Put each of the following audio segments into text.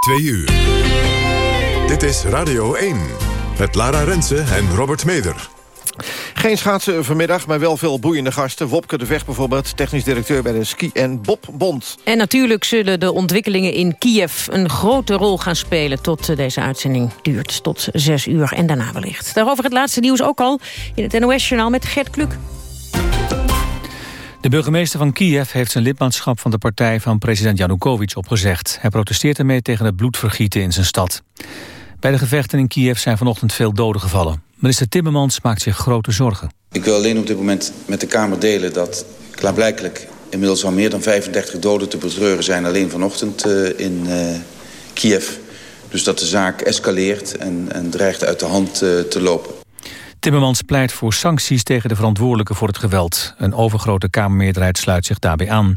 Twee uur. Dit is Radio 1. Met Lara Rensen en Robert Meder. Geen schaatsen vanmiddag, maar wel veel boeiende gasten. Wopke de Vecht bijvoorbeeld, technisch directeur bij de Ski- en Bobbond. En natuurlijk zullen de ontwikkelingen in Kiev een grote rol gaan spelen... tot eh, deze uitzending duurt, tot zes uur en daarna wellicht. Daarover het laatste nieuws ook al in het NOS-journaal met Gert Kluk. De burgemeester van Kiev heeft zijn lidmaatschap van de partij van president Janukovic opgezegd. Hij protesteert ermee tegen het bloedvergieten in zijn stad. Bij de gevechten in Kiev zijn vanochtend veel doden gevallen. Minister Timmermans maakt zich grote zorgen. Ik wil alleen op dit moment met de Kamer delen dat klaarblijkelijk inmiddels al meer dan 35 doden te betreuren zijn alleen vanochtend uh, in uh, Kiev. Dus dat de zaak escaleert en, en dreigt uit de hand uh, te lopen. Timmermans pleit voor sancties tegen de verantwoordelijken voor het geweld. Een overgrote Kamermeerderheid sluit zich daarbij aan.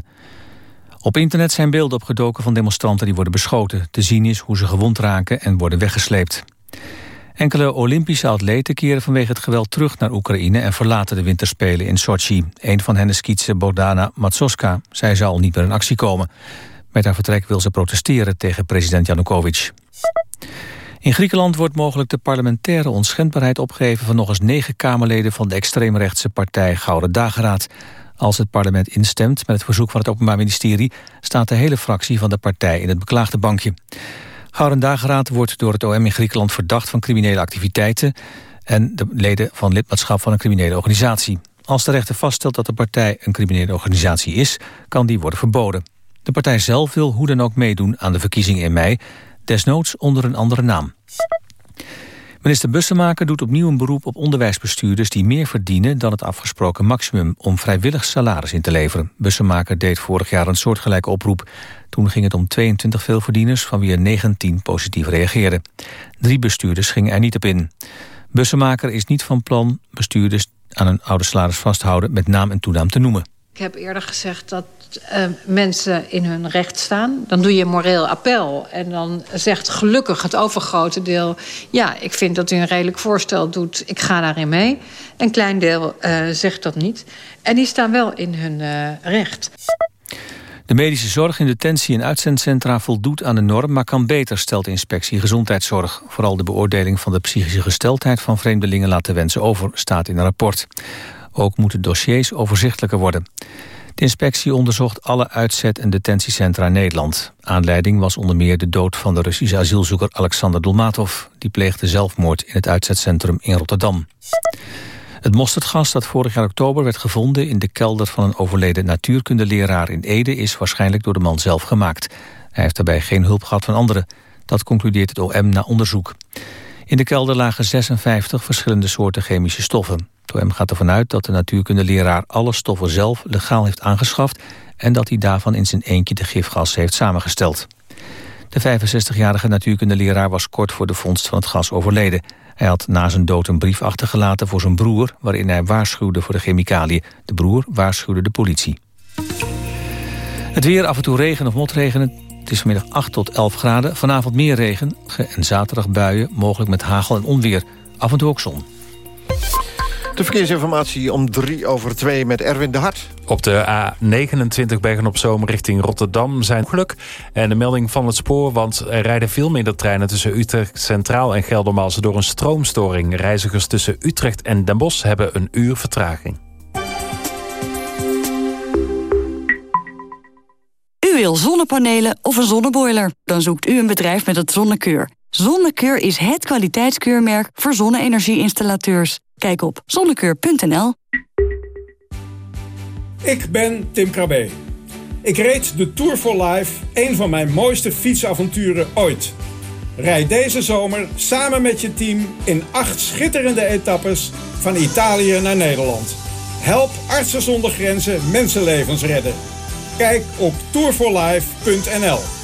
Op internet zijn beelden opgedoken van demonstranten die worden beschoten. Te zien is hoe ze gewond raken en worden weggesleept. Enkele Olympische atleten keren vanwege het geweld terug naar Oekraïne... en verlaten de winterspelen in Sochi. Een van hen is skietse Bogdana Matsoska. Zij zal niet meer in actie komen. Met haar vertrek wil ze protesteren tegen president Janukovic. In Griekenland wordt mogelijk de parlementaire onschendbaarheid opgegeven... van nog eens negen Kamerleden van de extreemrechtse partij Gouden Dageraad. Als het parlement instemt met het verzoek van het Openbaar Ministerie... staat de hele fractie van de partij in het beklaagde bankje. Gouden Dageraad wordt door het OM in Griekenland verdacht van criminele activiteiten... en de leden van lidmaatschap van een criminele organisatie. Als de rechter vaststelt dat de partij een criminele organisatie is... kan die worden verboden. De partij zelf wil hoe dan ook meedoen aan de verkiezingen in mei... desnoods onder een andere naam. Minister Bussemaker doet opnieuw een beroep op onderwijsbestuurders... die meer verdienen dan het afgesproken maximum... om vrijwillig salaris in te leveren. Bussemaker deed vorig jaar een soortgelijke oproep. Toen ging het om 22 veelverdieners... van wie er 19 positief reageerden. Drie bestuurders gingen er niet op in. Bussemaker is niet van plan bestuurders aan een oude salaris vasthouden... met naam en toenaam te noemen. Ik heb eerder gezegd dat uh, mensen in hun recht staan. Dan doe je moreel appel. En dan zegt gelukkig het overgrote deel... ja, ik vind dat u een redelijk voorstel doet. Ik ga daarin mee. Een klein deel uh, zegt dat niet. En die staan wel in hun uh, recht. De medische zorg in detentie- en uitzendcentra voldoet aan de norm... maar kan beter, stelt de inspectie gezondheidszorg. Vooral de beoordeling van de psychische gesteldheid van vreemdelingen... laat wensen over, staat in een rapport. Ook moeten dossiers overzichtelijker worden. De inspectie onderzocht alle uitzet- en detentiecentra in Nederland. Aanleiding was onder meer de dood van de Russische asielzoeker Alexander Dolmatov. Die pleegde zelfmoord in het uitzetcentrum in Rotterdam. Het mosterdgas dat vorig jaar oktober werd gevonden... in de kelder van een overleden natuurkundeleraar in Ede... is waarschijnlijk door de man zelf gemaakt. Hij heeft daarbij geen hulp gehad van anderen. Dat concludeert het OM na onderzoek. In de kelder lagen 56 verschillende soorten chemische stoffen. Het OM gaat ervan uit dat de natuurkundeleraar alle stoffen zelf legaal heeft aangeschaft... en dat hij daarvan in zijn eentje de gifgas heeft samengesteld. De 65-jarige natuurkundeleraar was kort voor de vondst van het gas overleden. Hij had na zijn dood een brief achtergelaten voor zijn broer... waarin hij waarschuwde voor de chemicaliën. De broer waarschuwde de politie. Het weer, af en toe regen of motregen. Het is vanmiddag 8 tot 11 graden. Vanavond meer regen en zaterdag buien, mogelijk met hagel en onweer. Af en toe ook zon. De verkeersinformatie om drie over twee met Erwin de Hart. Op de A29 Bergen op Zoom richting Rotterdam zijn geluk. En de melding van het spoor, want er rijden veel minder treinen... tussen Utrecht Centraal en Geldermalsen door een stroomstoring. Reizigers tussen Utrecht en Den Bosch hebben een uur vertraging. U wil zonnepanelen of een zonneboiler? Dan zoekt u een bedrijf met het Zonnekeur. Zonnekeur is het kwaliteitskeurmerk voor zonne-energie-installateurs. Kijk op zonnekeur.nl. Ik ben Tim Krabbe. Ik reed de Tour for Life, een van mijn mooiste fietsavonturen ooit. Rijd deze zomer samen met je team in acht schitterende etappes van Italië naar Nederland. Help Artsen zonder Grenzen mensenlevens redden. Kijk op tourforlife.nl.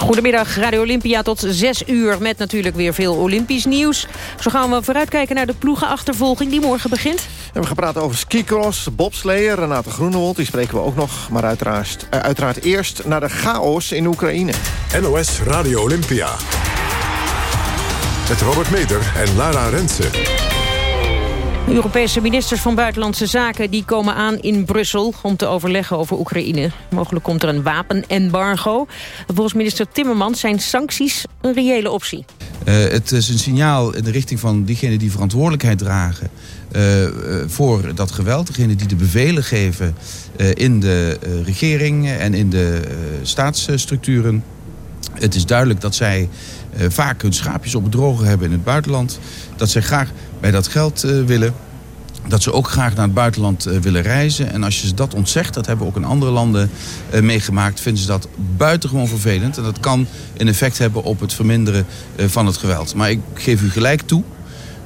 Goedemiddag, Radio Olympia tot 6 uur met natuurlijk weer veel Olympisch nieuws. Zo gaan we vooruitkijken naar de ploegenachtervolging die morgen begint. We gaan praten over skicross, bobsleeën, Renate Groenewold, die spreken we ook nog. Maar uiteraard, uh, uiteraard eerst naar de chaos in Oekraïne. NOS Radio Olympia. Met Robert Meder en Lara Rensen. Europese ministers van Buitenlandse Zaken die komen aan in Brussel... om te overleggen over Oekraïne. Mogelijk komt er een wapenembargo. Volgens minister Timmermans zijn sancties een reële optie. Uh, het is een signaal in de richting van diegenen die verantwoordelijkheid dragen... Uh, voor dat geweld. Degenen die de bevelen geven in de regering en in de staatsstructuren. Het is duidelijk dat zij vaak hun schaapjes op het droge hebben in het buitenland. Dat zij graag bij dat geld uh, willen. Dat ze ook graag naar het buitenland uh, willen reizen. En als je ze dat ontzegt, dat hebben we ook in andere landen meegemaakt... vinden ze dat buitengewoon vervelend. En dat kan een effect hebben op het verminderen van het geweld. Maar ik geef u gelijk toe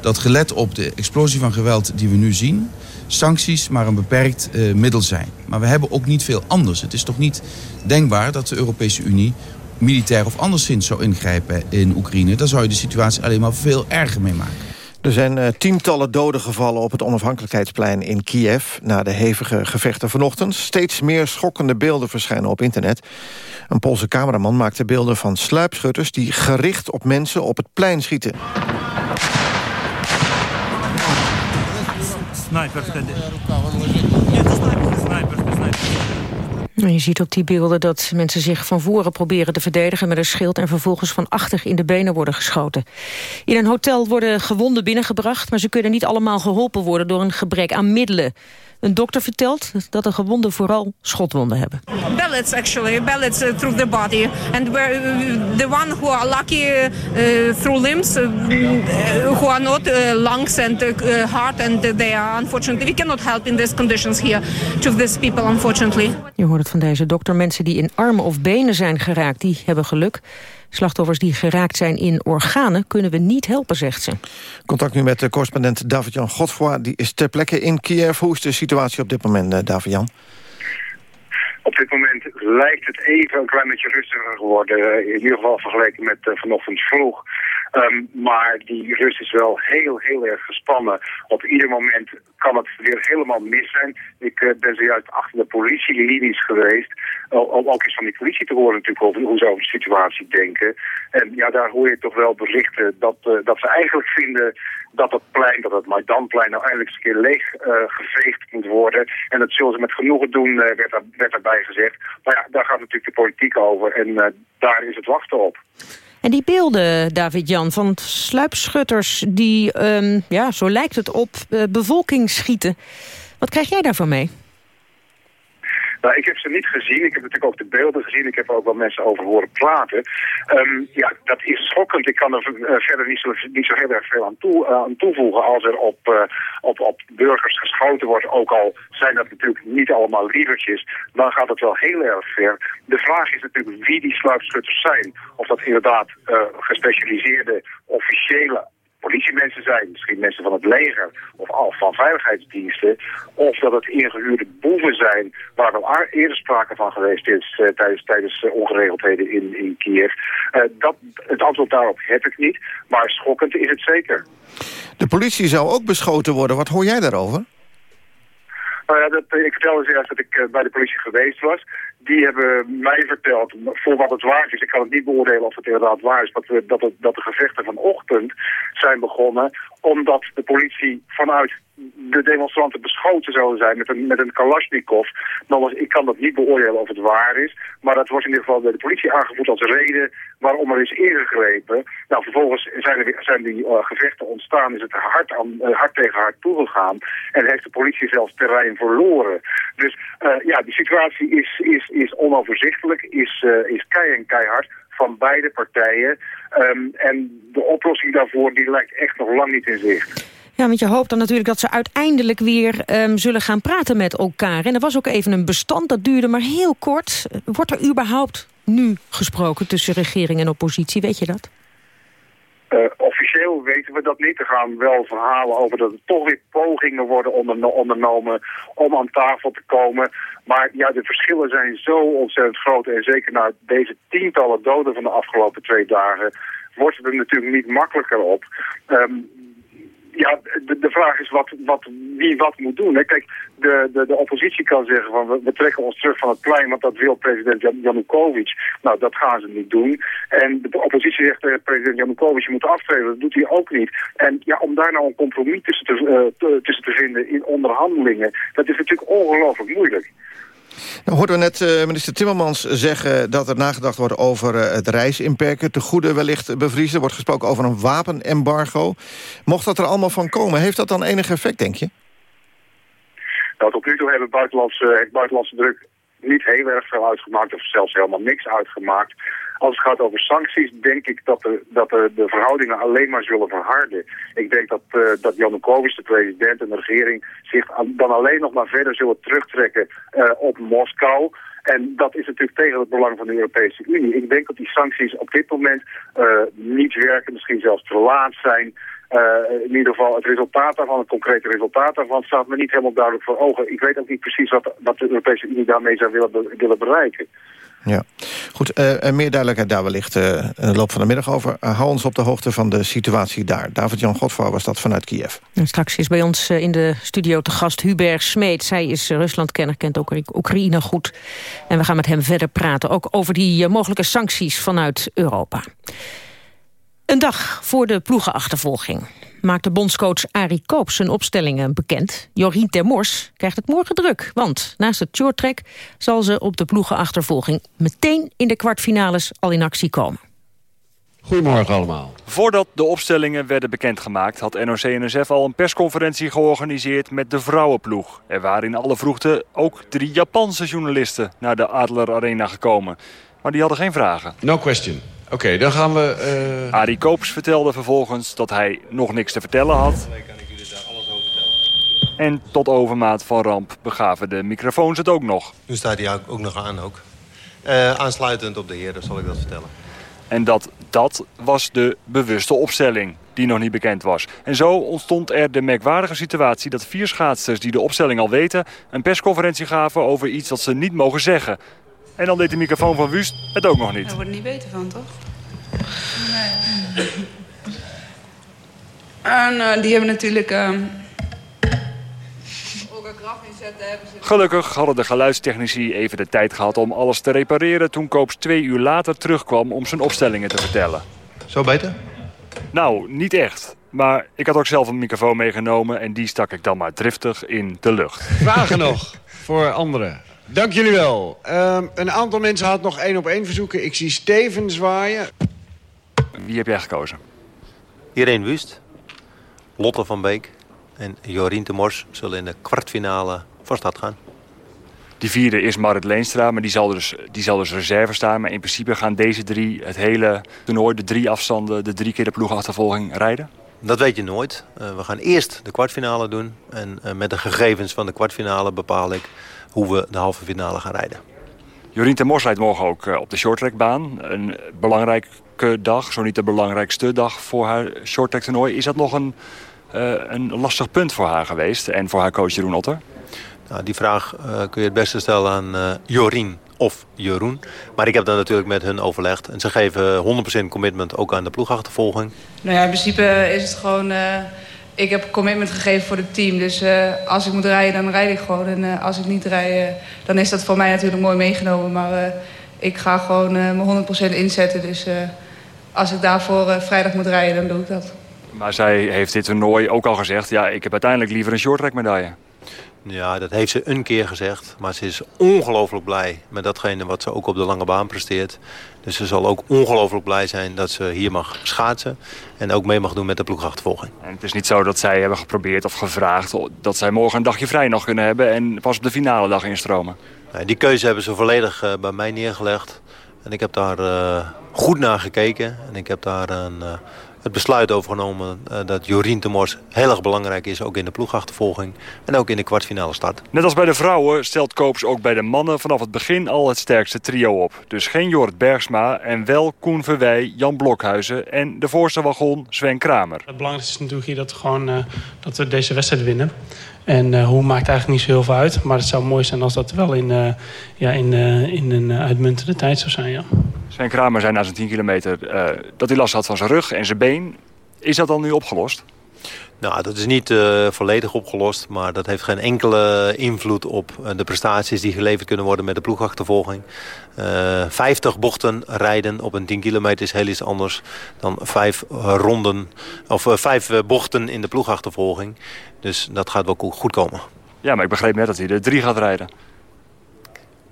dat gelet op de explosie van geweld die we nu zien... sancties maar een beperkt middel zijn. Maar we hebben ook niet veel anders. Het is toch niet denkbaar dat de Europese Unie militair of anderszins zou ingrijpen in Oekraïne. Dan zou je de situatie alleen maar veel erger mee maken. Er zijn uh, tientallen doden gevallen op het onafhankelijkheidsplein in Kiev... na de hevige gevechten vanochtend. Steeds meer schokkende beelden verschijnen op internet. Een Poolse cameraman maakte beelden van sluipschutters... die gericht op mensen op het plein schieten. Sniper. Je ziet op die beelden dat mensen zich van voren proberen te verdedigen met een schild en vervolgens van achter in de benen worden geschoten. In een hotel worden gewonden binnengebracht, maar ze kunnen niet allemaal geholpen worden door een gebrek aan middelen. Een dokter vertelt dat de gewonden vooral schotwonden hebben. Bullets actually, bullets uh, through the body. And we're, uh, the one who are lucky uh, through limbs, uh, who are not uh, lungs and heart and they are unfortunately, we cannot help in these conditions here to these people unfortunately. Je hoort het van deze dokter. Mensen die in armen of benen zijn geraakt, die hebben geluk. Slachtoffers die geraakt zijn in organen kunnen we niet helpen, zegt ze. Contact nu met de correspondent David-Jan Godfroy. Die is ter plekke in Kiev. Hoe is de situatie op dit moment, David-Jan? Op dit moment lijkt het even een klein beetje rustiger geworden. In ieder geval vergeleken met uh, vanochtend vroeg. Um, maar die rust is wel heel, heel erg gespannen. Op ieder moment kan het weer helemaal mis zijn. Ik uh, ben zojuist achter de politielinies geweest. Om ook eens van die politie te horen natuurlijk over hoe ze over de situatie denken. En ja, daar hoor je toch wel berichten dat, uh, dat ze eigenlijk vinden dat het plein, dat het Maidanplein nou eindelijk eens een keer leeg uh, geveegd moet worden. En dat zullen ze met genoegen doen, werd, er, werd erbij gezegd. Maar ja, daar gaat natuurlijk de politiek over en daar is het wachten op. En die beelden, David-Jan, van sluipschutters die, um, ja, zo lijkt het op, bevolking schieten. Wat krijg jij daarvan mee? Nou, ik heb ze niet gezien. Ik heb natuurlijk ook de beelden gezien. Ik heb er ook wel mensen over horen praten. Um, ja, dat is schokkend. Ik kan er uh, verder niet zo, niet zo heel erg veel aan, aan toevoegen als er op, uh, op, op burgers geschoten wordt. Ook al zijn dat natuurlijk niet allemaal lievertjes. Dan gaat het wel heel erg ver. De vraag is natuurlijk wie die sluipschutters zijn. Of dat inderdaad gespecialiseerde officiële politiemensen zijn, misschien mensen van het leger of al van veiligheidsdiensten, of dat het ingehuurde boeven zijn, waar wel eerder sprake van geweest is uh, tijdens, tijdens uh, ongeregeldheden in, in Kiev. Uh, dat, het antwoord daarop heb ik niet, maar schokkend is het zeker. De politie zou ook beschoten worden. Wat hoor jij daarover? Nou ja, dat, ik vertelde zojuist dat ik bij de politie geweest was. Die hebben mij verteld, voor wat het waard is, ik kan het niet beoordelen of het inderdaad waar is, dat, we, dat, het, dat de gevechten vanochtend zijn begonnen omdat de politie vanuit de demonstranten beschoten zouden zijn met een, met een Kalashnikov. Nogmaals, ik kan dat niet beoordelen of het waar is. Maar dat wordt in ieder geval door de politie aangevoerd als reden waarom er is ingegrepen. Nou, vervolgens zijn, er, zijn die uh, gevechten ontstaan, is het hard, aan, uh, hard tegen hard toegegaan. En heeft de politie zelfs terrein verloren. Dus uh, ja, die situatie is, is, is onoverzichtelijk, is, is en keihard van beide partijen. Um, en de oplossing daarvoor die lijkt echt nog lang niet in zicht. Ja, want je hoopt dan natuurlijk dat ze uiteindelijk weer um, zullen gaan praten met elkaar. En er was ook even een bestand, dat duurde maar heel kort. Wordt er überhaupt nu gesproken tussen regering en oppositie, weet je dat? Uh, officieel weten we dat niet. Er gaan wel verhalen over dat er toch weer pogingen worden ondernomen om aan tafel te komen. Maar ja, de verschillen zijn zo ontzettend groot. En zeker na deze tientallen doden van de afgelopen twee dagen wordt het er natuurlijk niet makkelijker op. Ehm, ja, de, de vraag is wat, wat, wie wat moet doen. Hè. Kijk, de, de, de oppositie kan zeggen van we, trekken ons terug van het plein, want dat wil president Jan Janukovic. Nou, dat gaan ze niet doen. En de oppositie zegt tegen president Janukovic, je moet aftreden. Dat doet hij ook niet. En ja, om daar nou een compromis tussen te, uh, tussen te vinden in onderhandelingen, dat is natuurlijk ongelooflijk moeilijk. Nou hoorden we net uh, minister Timmermans zeggen dat er nagedacht wordt over uh, het reisinperken. Te goede wellicht bevriezen. Er wordt gesproken over een wapenembargo. Mocht dat er allemaal van komen, heeft dat dan enig effect, denk je? Nou, tot nu toe hebben buitenlandse, buitenlandse druk niet heel erg veel uitgemaakt. Of zelfs helemaal niks uitgemaakt. Als het gaat over sancties, denk ik dat, de, dat de, verhoudingen alleen maar zullen verharden. Ik denk dat, uh, dat Janukovic, de president en de regering, zich dan alleen nog maar verder zullen terugtrekken uh, op Moskou. En dat is natuurlijk tegen het belang van de Europese Unie. Ik denk dat die sancties op dit moment uh, niet werken, misschien zelfs te laat zijn. In ieder geval het resultaat daarvan, het concrete resultaat daarvan, staat me niet helemaal duidelijk voor ogen. Ik weet ook niet precies wat, wat de Europese Unie daarmee zou willen, willen bereiken. Ja, goed. Uh, meer duidelijkheid daar wellicht uh, in de loop van de middag over. Uh, hou ons op de hoogte van de situatie daar. David-Jan Godvrouw was dat vanuit Kiev. Straks is bij ons in de studio te gast Hubert Smeet. Zij is Ruslandkenner, kent ook Oekraïne goed. En we gaan met hem verder praten, ook over die mogelijke sancties vanuit Europa. Een dag voor de ploegenachtervolging maakte bondscoach Arie Koop zijn opstellingen bekend. Jorien Termors krijgt het morgen druk, want naast het shorttrack... zal ze op de ploegenachtervolging meteen in de kwartfinales al in actie komen. Goedemorgen allemaal. Voordat de opstellingen werden bekendgemaakt... had NOC-NSF al een persconferentie georganiseerd met de vrouwenploeg. Er waren in alle vroegte ook drie Japanse journalisten... naar de Adler Arena gekomen. Maar die hadden geen vragen. No question. Oké, dan gaan we... Uh... Arie Koops vertelde vervolgens dat hij nog niks te vertellen had. En tot overmaat van ramp begaven de microfoons het ook nog. Nu staat hij ook nog aan ook. Uh, aansluitend op de heer, zal ik dat vertellen. En dat, dat was de bewuste opstelling die nog niet bekend was. En zo ontstond er de merkwaardige situatie dat vier schaatsers die de opstelling al weten... een persconferentie gaven over iets dat ze niet mogen zeggen. En dan deed de microfoon van Wust het ook nog niet. Daar wordt er niet beter van, toch? Nee. En uh, die hebben natuurlijk... Uh... Ook een graf inzetten hebben ze... Gelukkig hadden de geluidstechnici even de tijd gehad om alles te repareren... toen Koops twee uur later terugkwam om zijn opstellingen te vertellen. Zo beter? Nou, niet echt. Maar ik had ook zelf een microfoon meegenomen... en die stak ik dan maar driftig in de lucht. Vragen nog voor anderen? Dank jullie wel. Uh, een aantal mensen had nog één op één verzoeken. Ik zie Steven zwaaien. Wie heb jij gekozen? Irene Wust, Lotte van Beek en Jorien de Mors zullen in de kwartfinale van start gaan. Die vierde is Marit Leenstra, maar die zal, dus, die zal dus reserve staan. Maar in principe gaan deze drie het hele toernooi, de drie afstanden, de drie keer de ploegachtervolging rijden? Dat weet je nooit. Uh, we gaan eerst de kwartfinale doen. En uh, met de gegevens van de kwartfinale bepaal ik hoe we de halve finale gaan rijden. Jorien ten Mos rijdt morgen ook op de shorttrackbaan. Een belangrijke dag, zo niet de belangrijkste dag voor haar shorttrack toernooi. Is dat nog een, uh, een lastig punt voor haar geweest en voor haar coach Jeroen Otter? Nou, die vraag uh, kun je het beste stellen aan uh, Jorien of Jeroen. Maar ik heb dat natuurlijk met hun overlegd. En ze geven 100% commitment ook aan de ploegachtervolging. Nou ja, in principe is het gewoon... Ik heb commitment gegeven voor het team. Dus uh, als ik moet rijden, dan rijd ik gewoon. En uh, als ik niet rijd, dan is dat voor mij natuurlijk mooi meegenomen. Maar ik ga gewoon mijn 100% inzetten. Dus als ik daarvoor vrijdag moet rijden, dan doe ik dat. Maar zij heeft dit toernooi ook al gezegd... ja, ik heb uiteindelijk liever een shorttrack medaille. Ja, dat heeft ze een keer gezegd. Maar ze is ongelooflijk blij met datgene wat ze ook op de lange baan presteert. Dus ze zal ook ongelooflijk blij zijn dat ze hier mag schaatsen. En ook mee mag doen met de ploegachtervolging. En het is niet zo dat zij hebben geprobeerd of gevraagd... dat zij morgen een dagje vrij nog kunnen hebben... en pas op de finale dag instromen. Nee, die keuze hebben ze volledig uh, bij mij neergelegd. En ik heb daar uh, goed naar gekeken. En ik heb daar een, uh, het besluit overgenomen uh, dat Jorien Temors heel erg belangrijk is. Ook in de ploegachtervolging en ook in de kwartfinale start. Net als bij de vrouwen stelt Koops ook bij de mannen vanaf het begin al het sterkste trio op. Dus geen Jorrit Bergsma en wel Koen Verwij, Jan Blokhuizen en de voorste wagon Sven Kramer. Het belangrijkste is natuurlijk hier dat gewoon, uh, dat we deze wedstrijd winnen. En uh, hoe maakt eigenlijk niet zo heel veel uit. Maar het zou mooi zijn als dat wel in, uh, ja, in, uh, in een uitmuntende tijd zou zijn. Ja. Sven Kramer zei na zijn 10 kilometer dat hij last had van zijn rug en zijn been. Is dat dan nu opgelost? Nou, dat is niet uh, volledig opgelost, maar dat heeft geen enkele invloed op uh, de prestaties die geleverd kunnen worden met de ploegachtervolging. Uh, 50 bochten rijden op een 10 kilometer is heel iets anders dan vijf ronden of vijf bochten in de ploegachtervolging. Dus dat gaat wel goed komen. Ja, maar ik begreep net dat hij er drie gaat rijden.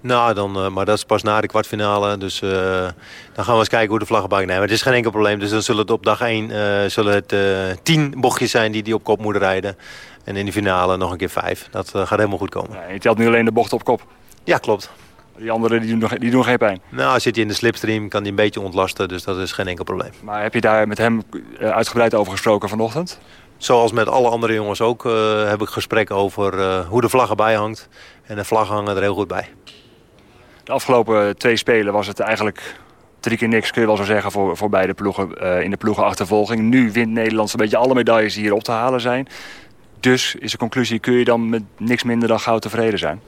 Nou, dan, uh, maar dat is pas na de kwartfinale. Dus uh, dan gaan we eens kijken hoe de vlaggenbak nemen. Het is geen enkel probleem. Dus dan zullen het op dag 1 uh, zullen het, tien bochtjes zijn die die op kop moeten rijden. En in de finale nog een keer vijf. Dat gaat helemaal goed komen. Ja, je telt nu alleen de bocht op kop? Ja, klopt. Die anderen die doen, die doen geen pijn? Nou, zit hij in de slipstream, kan hij een beetje ontlasten. Dus dat is geen enkel probleem. Maar heb je daar met hem uitgebreid over gesproken vanochtend? Zoals met alle andere jongens ook heb ik gesprekken over hoe de vlag erbij hangt. En de vlag hangen er heel goed bij. De afgelopen twee spelen was het eigenlijk drie keer niks, kun je wel zo zeggen, voor, voor beide ploegen uh, in de ploegenachtervolging. Nu wint Nederland zo'n beetje alle medailles die hier op te halen zijn. Dus is de conclusie, kun je dan met niks minder dan goud tevreden zijn?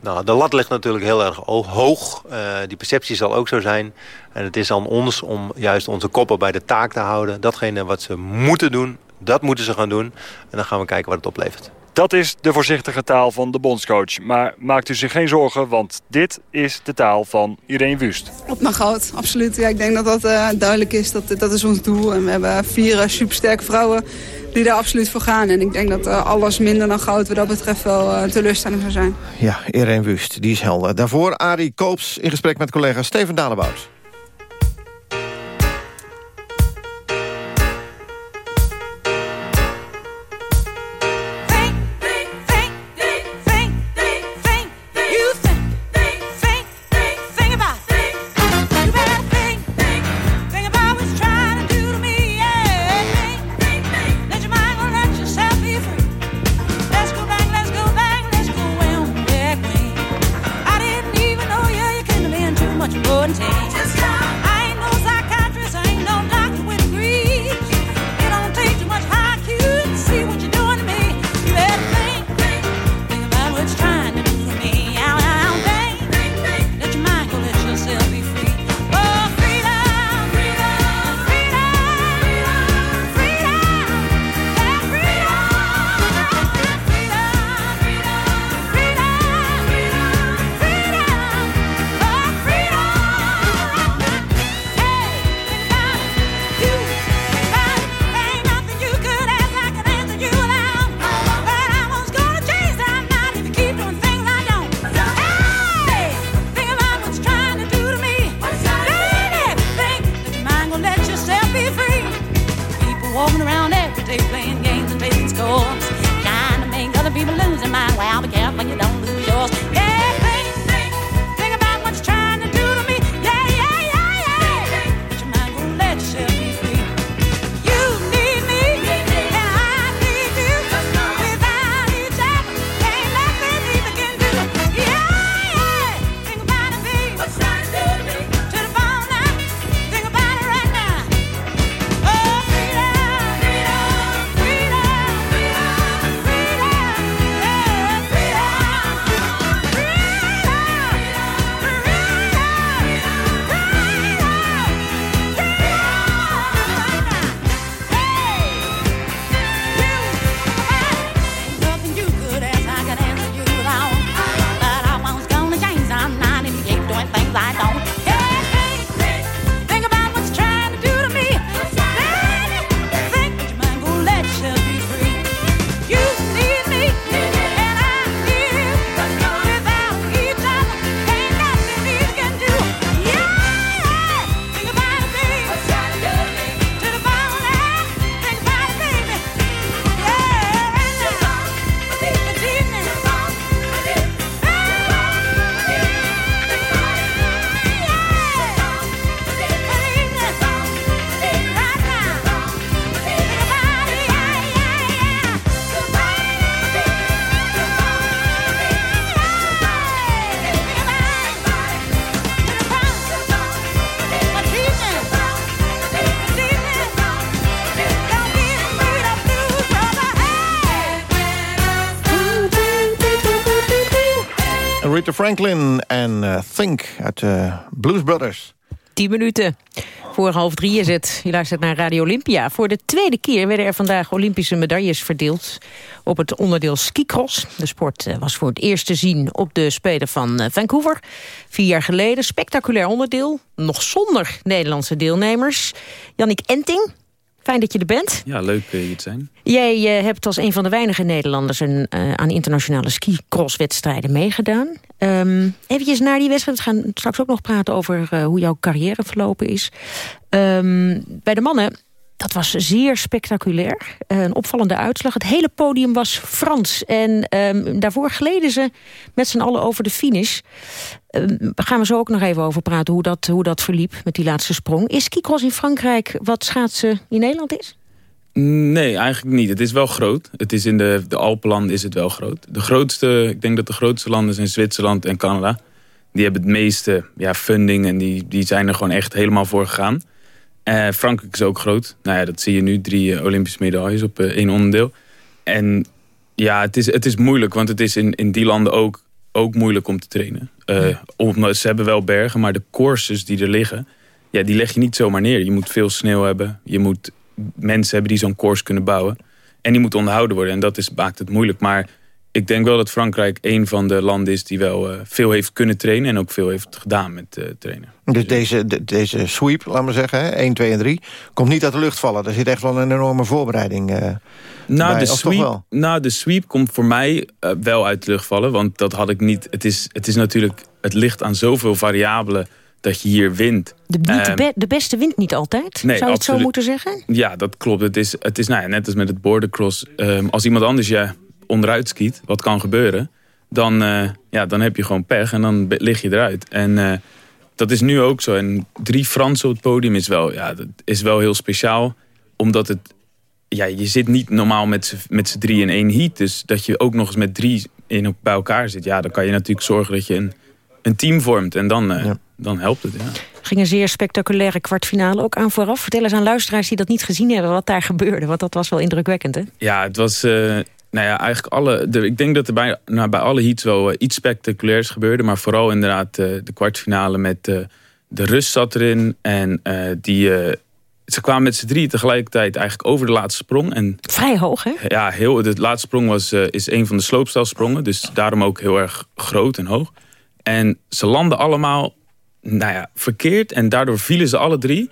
Nou, de lat ligt natuurlijk heel erg hoog. Uh, die perceptie zal ook zo zijn. En het is aan ons om juist onze koppen bij de taak te houden. Datgene wat ze moeten doen, dat moeten ze gaan doen. En dan gaan we kijken wat het oplevert. Dat is de voorzichtige taal van de bondscoach. Maar maakt u zich geen zorgen, want dit is de taal van Irene Wust. Op naar goud, absoluut. Ja, ik denk dat dat uh, duidelijk is. Dat, dat is ons doel. En we hebben vier uh, supersterke vrouwen die daar absoluut voor gaan. En ik denk dat uh, alles minder dan goud wat dat betreft wel een teleurstelling zou zijn. Ja, Irene Wust, die is helder. Daarvoor Arie Koops in gesprek met collega Steven Dalebout. Franklin en uh, Think uit uh, Blues Brothers. 10 minuten. Voor half drie is het. Je luistert naar Radio Olympia. Voor de tweede keer werden er vandaag Olympische medailles verdeeld... op het onderdeel skicross. De sport eh, was voor het eerst te zien op de Spelen van Vancouver. Vier jaar geleden, spectaculair onderdeel. Nog zonder Nederlandse deelnemers. Jannik Enting, Fijn dat je er bent. Ja, leuk uh, hier te zijn. Jij uh, hebt als een van de weinige Nederlanders een, uh, aan internationale ski-cross-wedstrijden meegedaan. Um, eventjes naar die wedstrijd. We gaan straks ook nog praten over hoe jouw carrière verlopen is. Um, bij de mannen dat was zeer spectaculair. Een opvallende uitslag. Het hele podium was Frans. En um, daarvoor gleden ze met z'n allen over de finish. Um, gaan we zo ook nog even over praten hoe dat, hoe dat verliep met die laatste sprong. Is skicross in Frankrijk wat schaatsen in Nederland is? Nee, eigenlijk niet. Het is wel groot. Het is in de, de Alpenlanden is het wel groot. De grootste, ik denk dat de grootste landen zijn Zwitserland en Canada. Die hebben het meeste ja, funding en die, die zijn er gewoon echt helemaal voor gegaan. Uh, Frankrijk is ook groot. Nou ja, dat zie je nu. Drie uh, Olympische medailles op uh, één onderdeel. En ja, het is, het is moeilijk. Want het is in, in die landen ook, ook moeilijk om te trainen. Ja. Om, ze hebben wel bergen, maar de courses die er liggen... Ja, die leg je niet zomaar neer. Je moet veel sneeuw hebben. Je moet mensen hebben die zo'n course kunnen bouwen. En die moet onderhouden worden. En dat is, maakt het moeilijk. Maar ik denk wel dat Frankrijk een van de landen is die wel uh, veel heeft kunnen trainen. En ook veel heeft gedaan met uh, trainen. Dus deze, de, deze sweep, laten we zeggen, hè, 1, 2 en 3, komt niet uit de lucht vallen. Er zit echt wel een enorme voorbereiding uh, nou, bij, de sweep, nou, de sweep komt voor mij wel uit de lucht vallen. Want dat had ik niet. Het is, het is natuurlijk, het ligt aan zoveel variabelen dat je hier wint. De, niet de, be de, beste wint niet altijd? Nee, Zou je het zo moeten zeggen? Ja, dat klopt. Het is, het is nou ja, net als met het bordercross. Um, als iemand anders je onderuit skiet, wat kan gebeuren... dan, uh, ja, dan heb je gewoon pech en dan lig je eruit. En uh, dat is nu ook zo. En drie Fransen op het podium is wel, ja, dat is wel heel speciaal. Omdat het... Ja, je zit niet normaal met z'n drie in één heat. Dus dat je ook nog eens met drie in, bij elkaar zit. Ja, dan kan je natuurlijk zorgen dat je een, een team vormt. En dan, uh, ja. dan helpt het, ja. ging een zeer spectaculaire kwartfinale ook aan vooraf. Vertel eens aan luisteraars die dat niet gezien hebben wat daar gebeurde. Want dat was wel indrukwekkend, hè? Ja, het was... Nou ja, eigenlijk alle. De, ik denk dat er bij, nou, bij alle heats wel uh, iets spectaculairs gebeurde. Maar vooral inderdaad uh, de kwartfinale met uh, de rust zat erin. En die, ze kwamen met z'n drie tegelijkertijd eigenlijk over de laatste sprong. En, Vrij hoog, hè? Ja, heel, de laatste sprong was, is een van de sloopstelsprongen. Dus daarom ook heel erg groot en hoog. En ze landen allemaal nou ja, verkeerd. En daardoor vielen ze alle drie.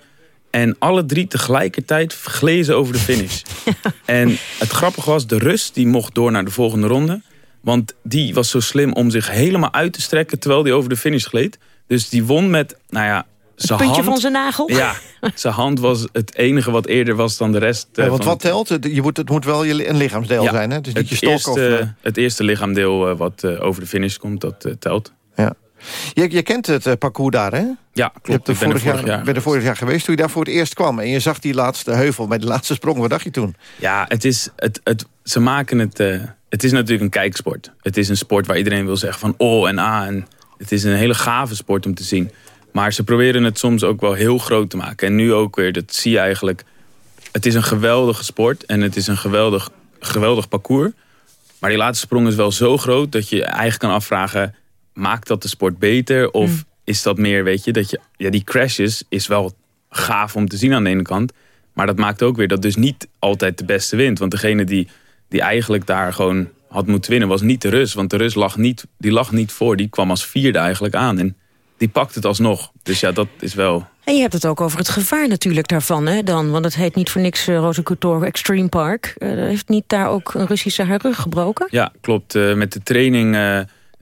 En alle drie tegelijkertijd glezen over de finish. en het grappige was, de rust die mocht door naar de volgende ronde. Want die was zo slim om zich helemaal uit te strekken... terwijl die over de finish gleed. Dus die won met, nou ja... Het puntje hand, van zijn nagel? Ja, zijn hand was het enige wat eerder was dan de rest. Ja, want wat telt? Je moet, het moet wel je, een lichaamsdeel ja, zijn, hè? Dus niet het je stok eerste, of... Uh... Het eerste lichaamdeel uh, wat uh, over de finish komt, dat telt. Je, je kent het uh, parcours daar, hè? Ja, klopt. Je hebt er ik ben vorig, er vorig jaar, jaar, ben er vorig jaar geweest toen je daar voor het eerst kwam. En je zag die laatste heuvel bij de laatste sprong. Wat dacht je toen? Ja, het is, het, het, ze maken het... Uh, het is natuurlijk een kijksport. Het is een sport waar iedereen wil zeggen van oh en ah. En het is een hele gave sport om te zien. Maar ze proberen het soms ook wel heel groot te maken. En nu ook weer, dat zie je eigenlijk... Het is een geweldige sport en het is een geweldig, geweldig parcours. Maar die laatste sprong is wel zo groot dat je eigenlijk kan afvragen maakt dat de sport beter? Of mm. is dat meer, weet je, dat je... Ja, die crashes is wel gaaf om te zien aan de ene kant. Maar dat maakt ook weer dat dus niet altijd de beste wint. Want degene die, die eigenlijk daar gewoon had moeten winnen... was niet de Rus. Want de Rus lag niet, die lag niet voor. Die kwam als vierde eigenlijk aan. En die pakt het alsnog. Dus ja, dat is wel... En je hebt het ook over het gevaar natuurlijk daarvan, hè, dan. Want het heet niet voor niks uh, Roze Couture Extreme Park. Uh, heeft niet daar ook een Russische haar rug gebroken? Ja, klopt. Uh, met de training...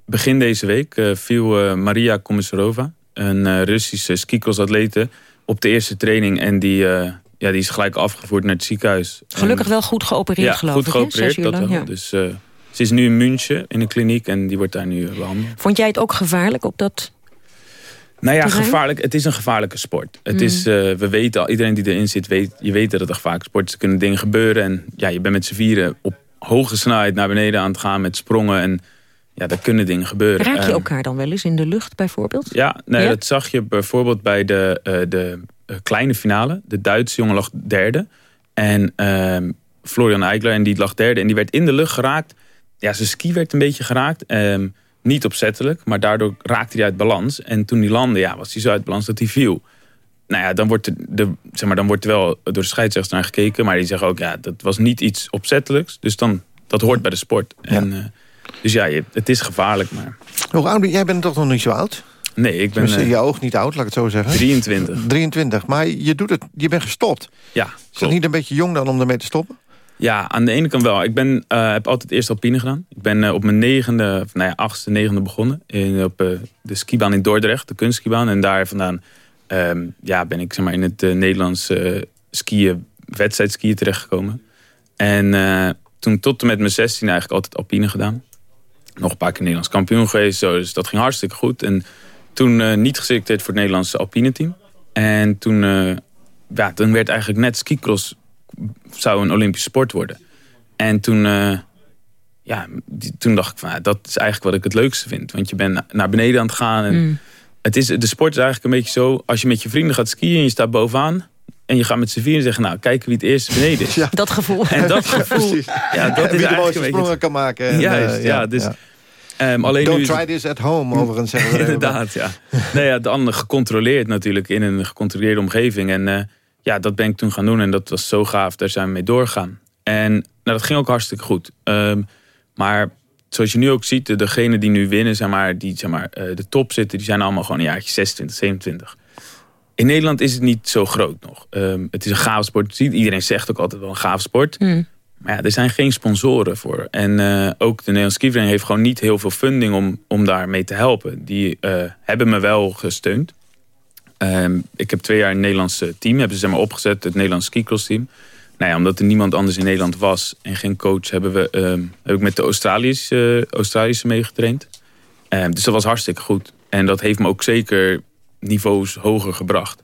Begin deze week uh, viel uh, Maria Komisarova, een uh, Russische skicrossatlete, op de eerste training. En die, ja, die is gelijk afgevoerd naar het ziekenhuis. Gelukkig en, wel goed geopereerd, ja, geloof goed ik. geopereerd, dat wel. Ja. Dus ze is nu in München in een kliniek en die wordt daar nu behandeld. Vond jij het ook gevaarlijk op dat nou ja, gevaarlijk. Het is een gevaarlijke sport. Het Mm. is, we weten al, iedereen die erin zit, weet, je weet dat het een gevaarlijke sport is. Er kunnen dingen gebeuren en ja, je bent met z'n vieren op hoge snelheid naar beneden aan het gaan met sprongen en ja, daar kunnen dingen gebeuren. Raak je Um, elkaar dan wel eens in de lucht bijvoorbeeld? Ja, nee, Ja? dat zag je bijvoorbeeld bij de, eh, de eh, kleine finale. De Duitse jongen lag derde. En ehm, Florian Eigler, en die lag derde. En die werd in de lucht geraakt. Ja, zijn ski werd een beetje geraakt. Ehm, niet opzettelijk, maar daardoor raakte hij uit balans. En toen hij landde, ja, was hij zo uit balans dat hij viel. Nou ja, dan wordt, er, de, zeg maar, dan wordt er wel door de scheidsrechter naar gekeken. Maar die zeggen ook, ja, dat was niet iets opzettelijks. Dus dan, dat hoort bij de sport. En, uh, dus ja, je, het is gevaarlijk. Maar... Hoe oud Jij bent toch nog niet zo oud? Nee, ik ben... in je oog niet oud, laat ik het zo zeggen. 23. 23, maar je, doet het, je bent gestopt. Ja, Is het niet een beetje jong dan om ermee te stoppen? Ja, aan de ene kant wel. Ik ben, uh, heb altijd eerst alpine gedaan. Ik ben uh, op mijn negende, nou ja, achtste, negende begonnen. In, op uh, de skibaan in Dordrecht, de kunstskibaan. En daar vandaan um, ja, ben ik zeg maar, in het Nederlands skiën, wedstrijdskiën terechtgekomen. En toen tot en met mijn 16 eigenlijk altijd alpine gedaan. Nog een paar keer Nederlands kampioen geweest. Zo, dus dat ging hartstikke goed. En toen niet geselecteerd voor het Nederlandse alpine team. En toen, ja, toen werd eigenlijk net skicross zou een Olympische sport worden. En toen, uh, ja, die, toen dacht ik van, ja, dat is eigenlijk wat ik het leukste vind. Want je bent naar beneden aan het gaan. En Mm. het is, de sport is eigenlijk een beetje zo, als je met je vrienden gaat skiën en je staat bovenaan. En je gaat met z'n vieren zeggen, nou, kijken wie het eerst beneden is. Dat gevoel. En dat gevoel, ja, dat Wie is de mooiste sprongen kan maken. En, Juist, eh, ja, dus... ja. ehm, alleen Don't nu try this at home, overigens er. Inderdaad, ja. nee, ja. Dan gecontroleerd natuurlijk, in een gecontroleerde omgeving. En eh, ja, dat ben ik toen gaan doen en dat was zo gaaf. Daar zijn we mee doorgegaan. En nou, dat ging ook hartstikke goed. Ehm, maar zoals je nu ook ziet, de- degenen die nu winnen, zeg maar, die zeg maar, eh, de top zitten, die zijn allemaal gewoon een jaartje 26, 27. In Nederland is het niet zo groot nog. Ehm, het is een gaaf sport. Iedereen zegt ook altijd wel een gaaf sport. Mm. Maar ja, er zijn geen sponsoren voor. En eh, ook de Nederlandse skivereniging heeft gewoon niet heel veel funding om, om daarmee te helpen. Die eh, hebben me wel gesteund. Ehm, ik heb twee jaar een Nederlandse team, hebben ze zeg maar opgezet, het Nederlandse skicross team. Nou ja, omdat er niemand anders in Nederland was en geen coach, hebben we, ehm, heb ik met de Australische, Australische meegetraind. Dus dat was hartstikke goed. En dat heeft me ook zeker niveaus hoger gebracht.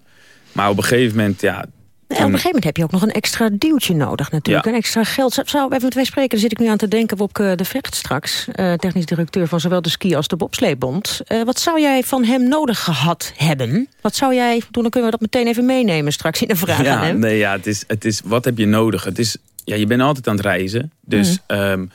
Maar op een gegeven moment, ja, op een gegeven moment heb je ook nog een extra duwtje nodig natuurlijk. Ja. Een extra geld. Zou, even met wij spreken, daar zit ik nu aan te denken... Wopke de Vecht straks, eh, technisch directeur van zowel de ski als de bobsleebond. Eh, wat zou jij van hem nodig gehad hebben? Wat zou jij, toen dan kunnen we dat meteen even meenemen straks in de vraag aan Ja, hem. nee, ja, het is, het is, wat heb je nodig? Het is, ja, je bent altijd aan het reizen. Dus Mhm. ehm,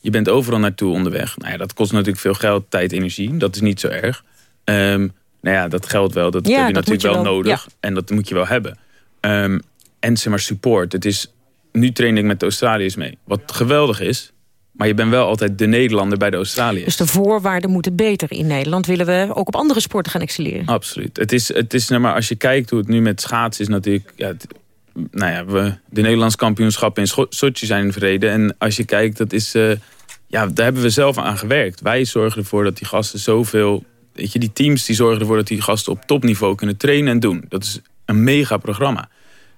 je bent overal naartoe onderweg. Nou ja, dat kost natuurlijk veel geld, tijd, energie. Dat is niet zo erg. Ehm, nou ja, dat geldt wel. Dat Ja, heb je dat natuurlijk je wel, nodig. ja. En dat moet je wel hebben. Ehm, en zeg maar support. Het is, nu train ik met de Australiërs mee. Wat geweldig is. Maar je bent wel altijd de Nederlander bij de Australiërs. Dus de voorwaarden moeten beter in Nederland. Willen we ook op andere sporten gaan excelleren. Absoluut. Het is, het is, nou maar als je kijkt hoe het nu met schaatsen is natuurlijk... Ja, het- nou ja, we, de Nederlands kampioenschappen in Sochi zijn verreden. En als je kijkt, dat is, eh, ja, daar hebben we zelf aan gewerkt. Wij zorgen ervoor dat die gasten zoveel... Weet je, die teams die zorgen ervoor dat die gasten op topniveau kunnen trainen en doen. Dat is een mega programma.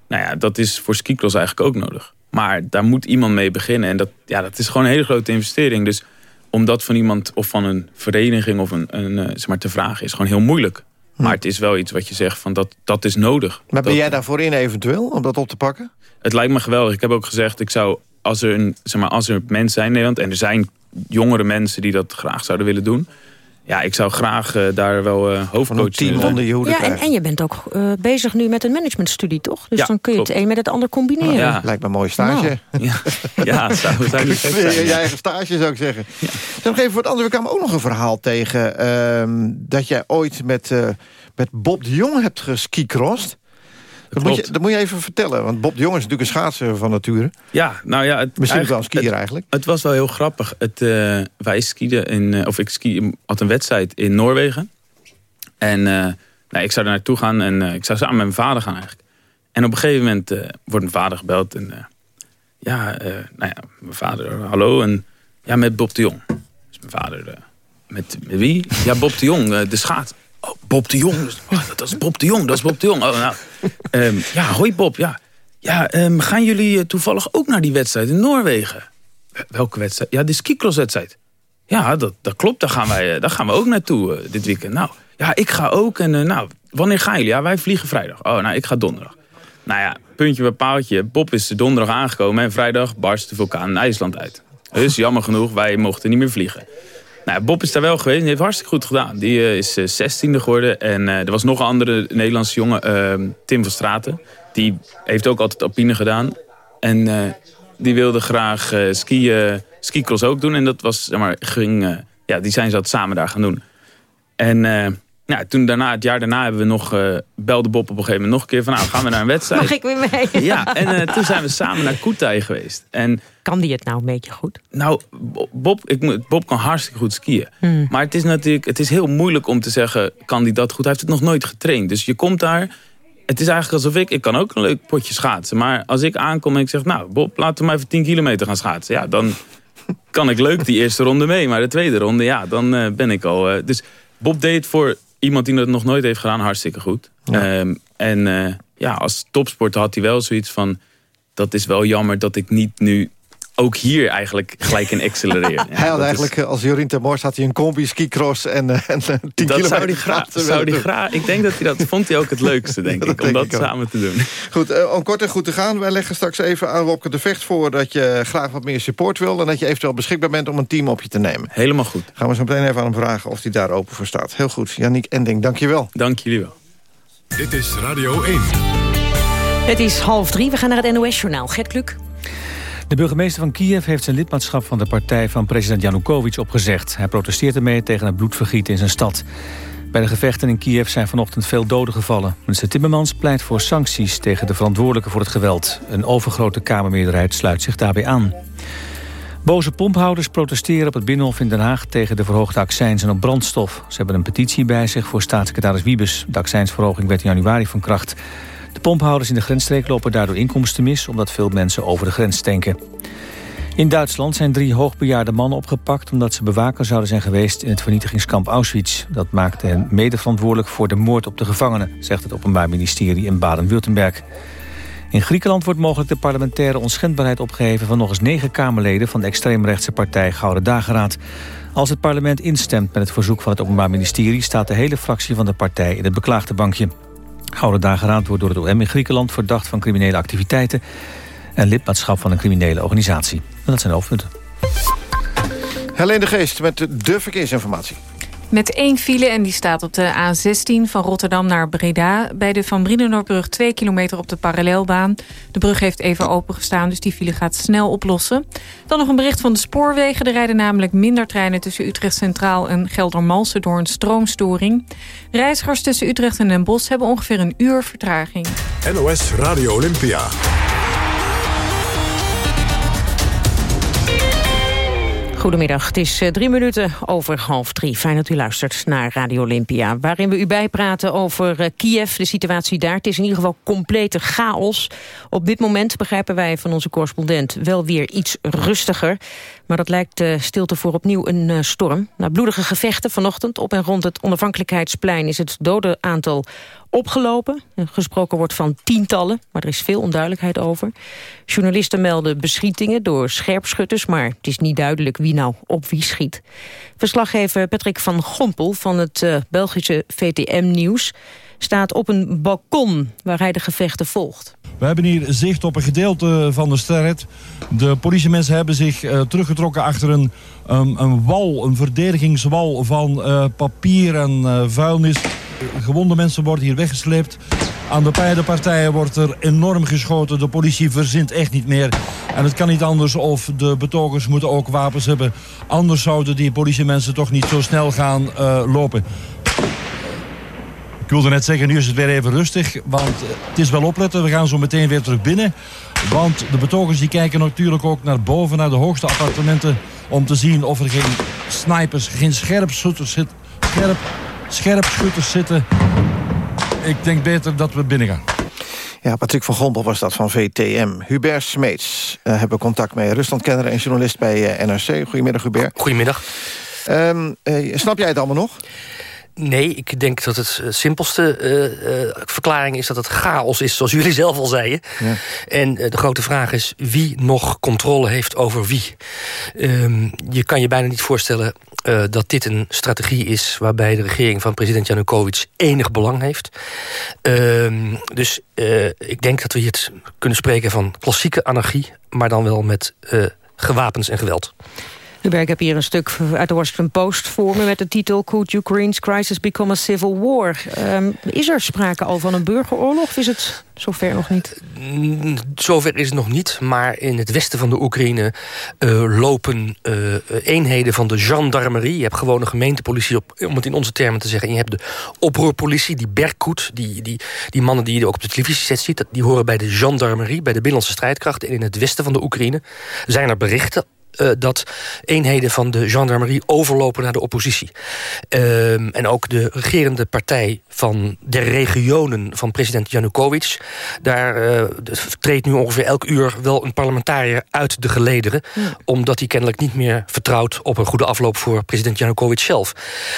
Nou ja, dat is voor skicross eigenlijk ook nodig. Maar daar moet iemand mee beginnen. En dat, ja, dat is gewoon een hele grote investering. Dus om dat van iemand of van een vereniging of een, een, eh, zeg maar, te vragen is gewoon heel moeilijk. Maar het is wel iets wat je zegt van dat, dat is nodig. Maar ben Dat- jij daarvoor in eventueel, om dat op te pakken? Het lijkt me geweldig. Ik heb ook gezegd, ik zou, als er, een, zeg maar, als er mensen zijn in Nederland... en er zijn jongere mensen die dat graag zouden willen doen... ja, ik zou graag eh, daar wel eh hoofdcoach team zijn. onder je hoede Ja, en, en je bent ook eh, bezig nu met een managementstudie, toch? Dus Ja, dan kun je klopt. het een met het ander combineren. Ja. Lijkt me een mooie stage. Ja, ja zou, zou Je zijn. je eigen stage zou ik zeggen. Dan nog even voor het andere. We kwamen ook nog een verhaal tegen... ehm, dat jij ooit met, eh, met Bob de Jong hebt geskicrossed. Dat moet, je, dat moet je even vertellen. Want Bob de Jong is natuurlijk een schaatser van nature. Ja, nou ja... Het, Misschien wel een eigenlijk- skier het- eigenlijk. Het was wel heel grappig. Het, eh, wij skieden in... eh, of ik ski, had een wedstrijd in Noorwegen. En eh, nou, ik zou er naartoe gaan en ik zou samen met mijn vader gaan eigenlijk. En op een gegeven moment wordt mijn vader gebeld. En ja, nou ja, mijn vader, hallo. En ja, met Bob de Jong. Dus mijn vader, met, met wie? Ja, Bob de Jong, de schaat. Oh, Bob de Jong. Oh, dat is Bob de Jong, dat is Bob de Jong. Oh, nou. Ehm, ja, hoi Bob, ja. Ja, ehm, gaan jullie eh, toevallig ook naar die wedstrijd in Noorwegen? Welke wedstrijd? Ja, de skicrosswedstrijd. Ja, dat, dat klopt. Daar gaan, wij, eh, daar gaan we ook naartoe eh, dit weekend. Nou, ja, ik ga ook. En nou, wanneer gaan jullie? Ja, wij vliegen vrijdag. Oh, nou, ik ga donderdag. Nou ja, puntje bij paaltje. Bob is donderdag aangekomen en vrijdag barst de vulkaan in IJsland uit. Dus jammer genoeg, wij mochten niet meer vliegen. Nou, Bob is daar wel geweest en heeft hartstikke goed gedaan. Die eh, is eh, 16e geworden. En eh, er was nog een andere Nederlandse jongen, eh, Tim van Straten. Die heeft ook altijd alpine gedaan. En die wilde graag skiën, ook doen. En dat was, zeg maar, ging, ja, die zijn ze dat samen daar gaan doen. En nou, toen daarna, het jaar daarna hebben we nog, uh, belde Bob op een gegeven moment nog een keer van nou gaan we naar een wedstrijd. Mag ik weer mee? Ja, en uh, toen zijn we samen naar Koetij geweest. En, kan die het nou een beetje goed? Nou, Bob, ik, Bob kan hartstikke goed skiën. Hmm. Maar het is natuurlijk, het is heel moeilijk om te zeggen, kan die dat goed? Hij heeft het nog nooit getraind. Dus je komt daar, het is eigenlijk alsof ik, ik kan ook een leuk potje schaatsen. Maar als ik aankom en ik zeg, nou Bob, laten we maar even 10 kilometer gaan schaatsen. Ja, dan kan ik leuk die eerste ronde mee. Maar de tweede ronde, ja, dan uh, ben ik al... dus Bob deed voor iemand die dat nog nooit heeft gedaan, hartstikke goed. Ehm, en uh, ja, als topsporter had hij wel zoiets van... dat is wel jammer dat ik niet nu ook hier eigenlijk gelijk in accelereren. Ja, hij had eigenlijk, eh, als Jorien Termors had hij een combi, skicross en, uh, en 10 dat zou hij graag, zou hij graag. Ik denk dat hij dat vond hij ook het leukste, denk ik, om dat samen te doen. Goed, uh, om kort en goed te gaan. Wij leggen straks even aan Wopke de Vecht voor dat je graag wat meer support wil... en dat je eventueel beschikbaar bent om een team op je te nemen. Helemaal goed. Gaan we zo meteen even aan hem vragen of hij daar open voor staat. Heel goed. Yannick Ending, dank je wel. Dank jullie wel. Dit is Radio 1. Het is half drie. We gaan naar het NOS-journaal. Gert Kluk. De burgemeester van Kiev heeft zijn lidmaatschap van de partij van president Yanukovych opgezegd. Hij protesteert ermee tegen het bloedvergieten in zijn stad. Bij de gevechten in Kiev zijn vanochtend veel doden gevallen. Minister Timmermans pleit voor sancties tegen de verantwoordelijken voor het geweld. Een overgrote Kamermeerderheid sluit zich daarbij aan. Boze pomphouders protesteren op het Binnenhof in Den Haag... tegen de verhoogde accijnzen op brandstof. Ze hebben een petitie bij zich voor staatssecretaris Wiebes. De accijnsverhoging werd in januari van kracht. De pomphouders in de grensstreek lopen daardoor inkomsten mis... omdat veel mensen over de grens tanken. In Duitsland zijn drie hoogbejaarde mannen opgepakt... omdat ze bewaker zouden zijn geweest in het vernietigingskamp Auschwitz. Dat maakte hen mede verantwoordelijk voor de moord op de gevangenen... zegt het Openbaar Ministerie in Baden-Württemberg. In Griekenland wordt mogelijk de parlementaire onschendbaarheid opgeheven... van nog eens negen Kamerleden van de extreemrechtse partij Gouden Dageraad. Als het parlement instemt met het verzoek van het Openbaar Ministerie... staat de hele fractie van de partij in het beklaagde bankje. Gouden Dageraad wordt door het OM in Griekenland verdacht van criminele activiteiten en lidmaatschap van een criminele organisatie. En dat zijn de hoofdpunten. Helene de Geest met de verkeersinformatie. Met één file en die staat op de A16 van Rotterdam naar Breda. Bij de Van Brienenoordbrug 2 kilometer op de parallelbaan. De brug heeft even opengestaan, dus die file gaat snel oplossen. Dan nog een bericht van de spoorwegen. Er rijden namelijk minder treinen tussen Utrecht Centraal en Geldermalsen door een stroomstoring. Reizigers tussen Utrecht en Den Bosch hebben ongeveer een uur vertraging. NOS Radio Olympia. Goedemiddag, het is eh, drie minuten over half drie. Fijn dat u luistert naar Radio Olympia. Waarin we u bijpraten over uh, Kiev, de situatie daar. Het is in ieder geval complete chaos. Op dit moment begrijpen wij van onze correspondent wel weer iets rustiger. Maar dat lijkt uh, stilte voor opnieuw een uh, storm. Na bloedige gevechten vanochtend op en rond het onafhankelijkheidsplein... is het dodenaantal opgelopen. Gesproken wordt van tientallen, maar er is veel onduidelijkheid over. Journalisten melden beschietingen door scherpschutters... maar het is niet duidelijk wie nou op wie schiet. Verslaggever Patrick van Gompel van het uh, Belgische VTM-nieuws... staat op een balkon waar hij de gevechten volgt. We hebben hier zicht op een gedeelte van de sterret. De politiemensen hebben zich uh, teruggetrokken achter een, een wal, een verdedigingswal van uh, papier en uh, vuilnis. Gewonde mensen worden hier weggesleept. Aan de beide partijen wordt er enorm geschoten. De politie verzint echt niet meer. En het kan niet anders of de betogers moeten ook wapens hebben. Anders zouden die politiemensen toch niet zo snel gaan lopen. Ik wilde net zeggen, nu is het weer even rustig. Want het is wel opletten, we gaan zo meteen weer terug binnen. Want de betogers die kijken natuurlijk ook naar boven, naar de hoogste appartementen... om te zien of er geen snipers, geen scherpschutters, zit, scherp, scherpschutters zitten. Ik denk beter dat we binnen gaan. Ja, Patrick van Gompel was dat van VTM. Hubert Smeets uh, hebben contact mee. Ruslandkenner en journalist bij uh, NRC. Goedemiddag, Hubert. Goedemiddag. Um, uh, snap jij het allemaal nog? Nee, ik denk dat het simpelste uh, uh, verklaring is dat het chaos is, zoals jullie zelf al zeiden. Ja. En uh, de grote vraag is wie nog controle heeft over wie. Um, je kan je bijna niet voorstellen dat dit een strategie is... waarbij de regering van president Janukovic enig belang heeft. Um, dus ik denk dat we hier kunnen spreken van klassieke anarchie... maar dan wel met gewapens en geweld. Ik heb hier een stuk uit de Washington Post voor me... met de titel Could Ukraine's crisis become a civil war? Um, is er sprake al van een burgeroorlog of is het zover nog niet? Mm, zover is het nog niet, maar in het westen van de Oekraïne... Uh, lopen uh, eenheden van de gendarmerie. Je hebt gewoon een gemeentepolitie, op, om het in onze termen te zeggen. En je hebt de oproerpolitie, die Berkut, die, die, die mannen die je ook op de televisie ziet... die horen bij de gendarmerie, bij de binnenlandse strijdkrachten. En in het westen van de Oekraïne zijn er berichten uh, dat eenheden van de gendarmerie overlopen naar de oppositie. Uh, en ook de regerende partij van de regionen van president Janukovic... daar uh, treedt nu ongeveer elk uur wel een parlementariër uit de gelederen... Ja. omdat hij kennelijk niet meer vertrouwt op een goede afloop voor president Janukovic zelf.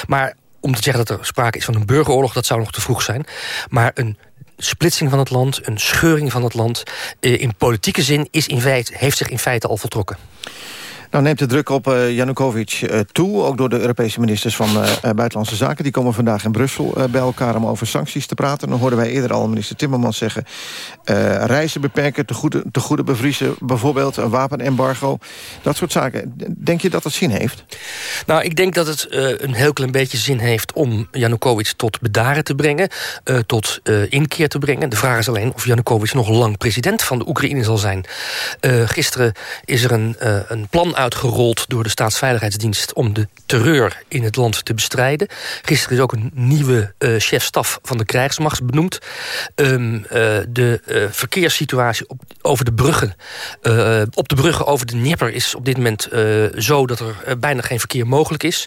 Maar om te zeggen dat er sprake is van een burgeroorlog... dat zou nog te vroeg zijn. Maar een splitsing van het land, een scheuring van het land... Uh, in politieke zin is in feite, heeft zich in feite al voltrokken. Nou neemt de druk op uh, Janukovic uh, toe, ook door de Europese ministers van uh, Buitenlandse Zaken. Die komen vandaag in Brussel bij elkaar om over sancties te praten. Dan hoorden wij eerder al minister Timmermans zeggen... reizen beperken, te goede, te goede bevriezen, bijvoorbeeld een wapenembargo. Dat soort zaken. Denk je dat dat zin heeft? Nou, ik denk dat het een heel klein beetje zin heeft om Janukovic tot bedaren te brengen. tot inkeer te brengen. De vraag is alleen of Janukovic nog lang president van de Oekraïne zal zijn. gisteren is er een, een plan uitgerold door de Staatsveiligheidsdienst... om de terreur in het land te bestrijden. Gisteren is ook een nieuwe uh, chef-staf van de krijgsmacht benoemd. Um, uh, de uh, verkeerssituatie op, over de bruggen... op de bruggen over de Dnieper is op dit moment zo... dat er bijna geen verkeer mogelijk is.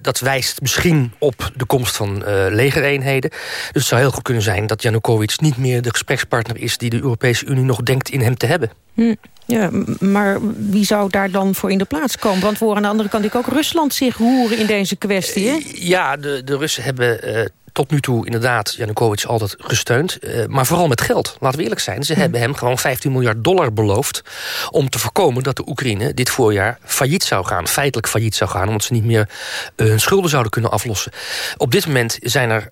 dat wijst misschien op de komst van legereenheden. Dus het zou heel goed kunnen zijn dat Janukovic niet meer de gesprekspartner is... die de Europese Unie nog denkt in hem te hebben. Hm. Ja, maar wie zou daar dan voor in de plaats komen? Want voor aan de andere kant ook Rusland zich roeren in deze kwestie. Hè? Ja, de, de Russen hebben uh, tot nu toe inderdaad Janukovic altijd gesteund. Uh, maar vooral met geld, laten we eerlijk zijn. Ze hm. hebben hem gewoon 15 miljard dollar beloofd... om te voorkomen dat de Oekraïne dit voorjaar failliet zou gaan. Feitelijk failliet zou gaan, omdat ze niet meer uh, hun schulden zouden kunnen aflossen. Op dit moment zijn er,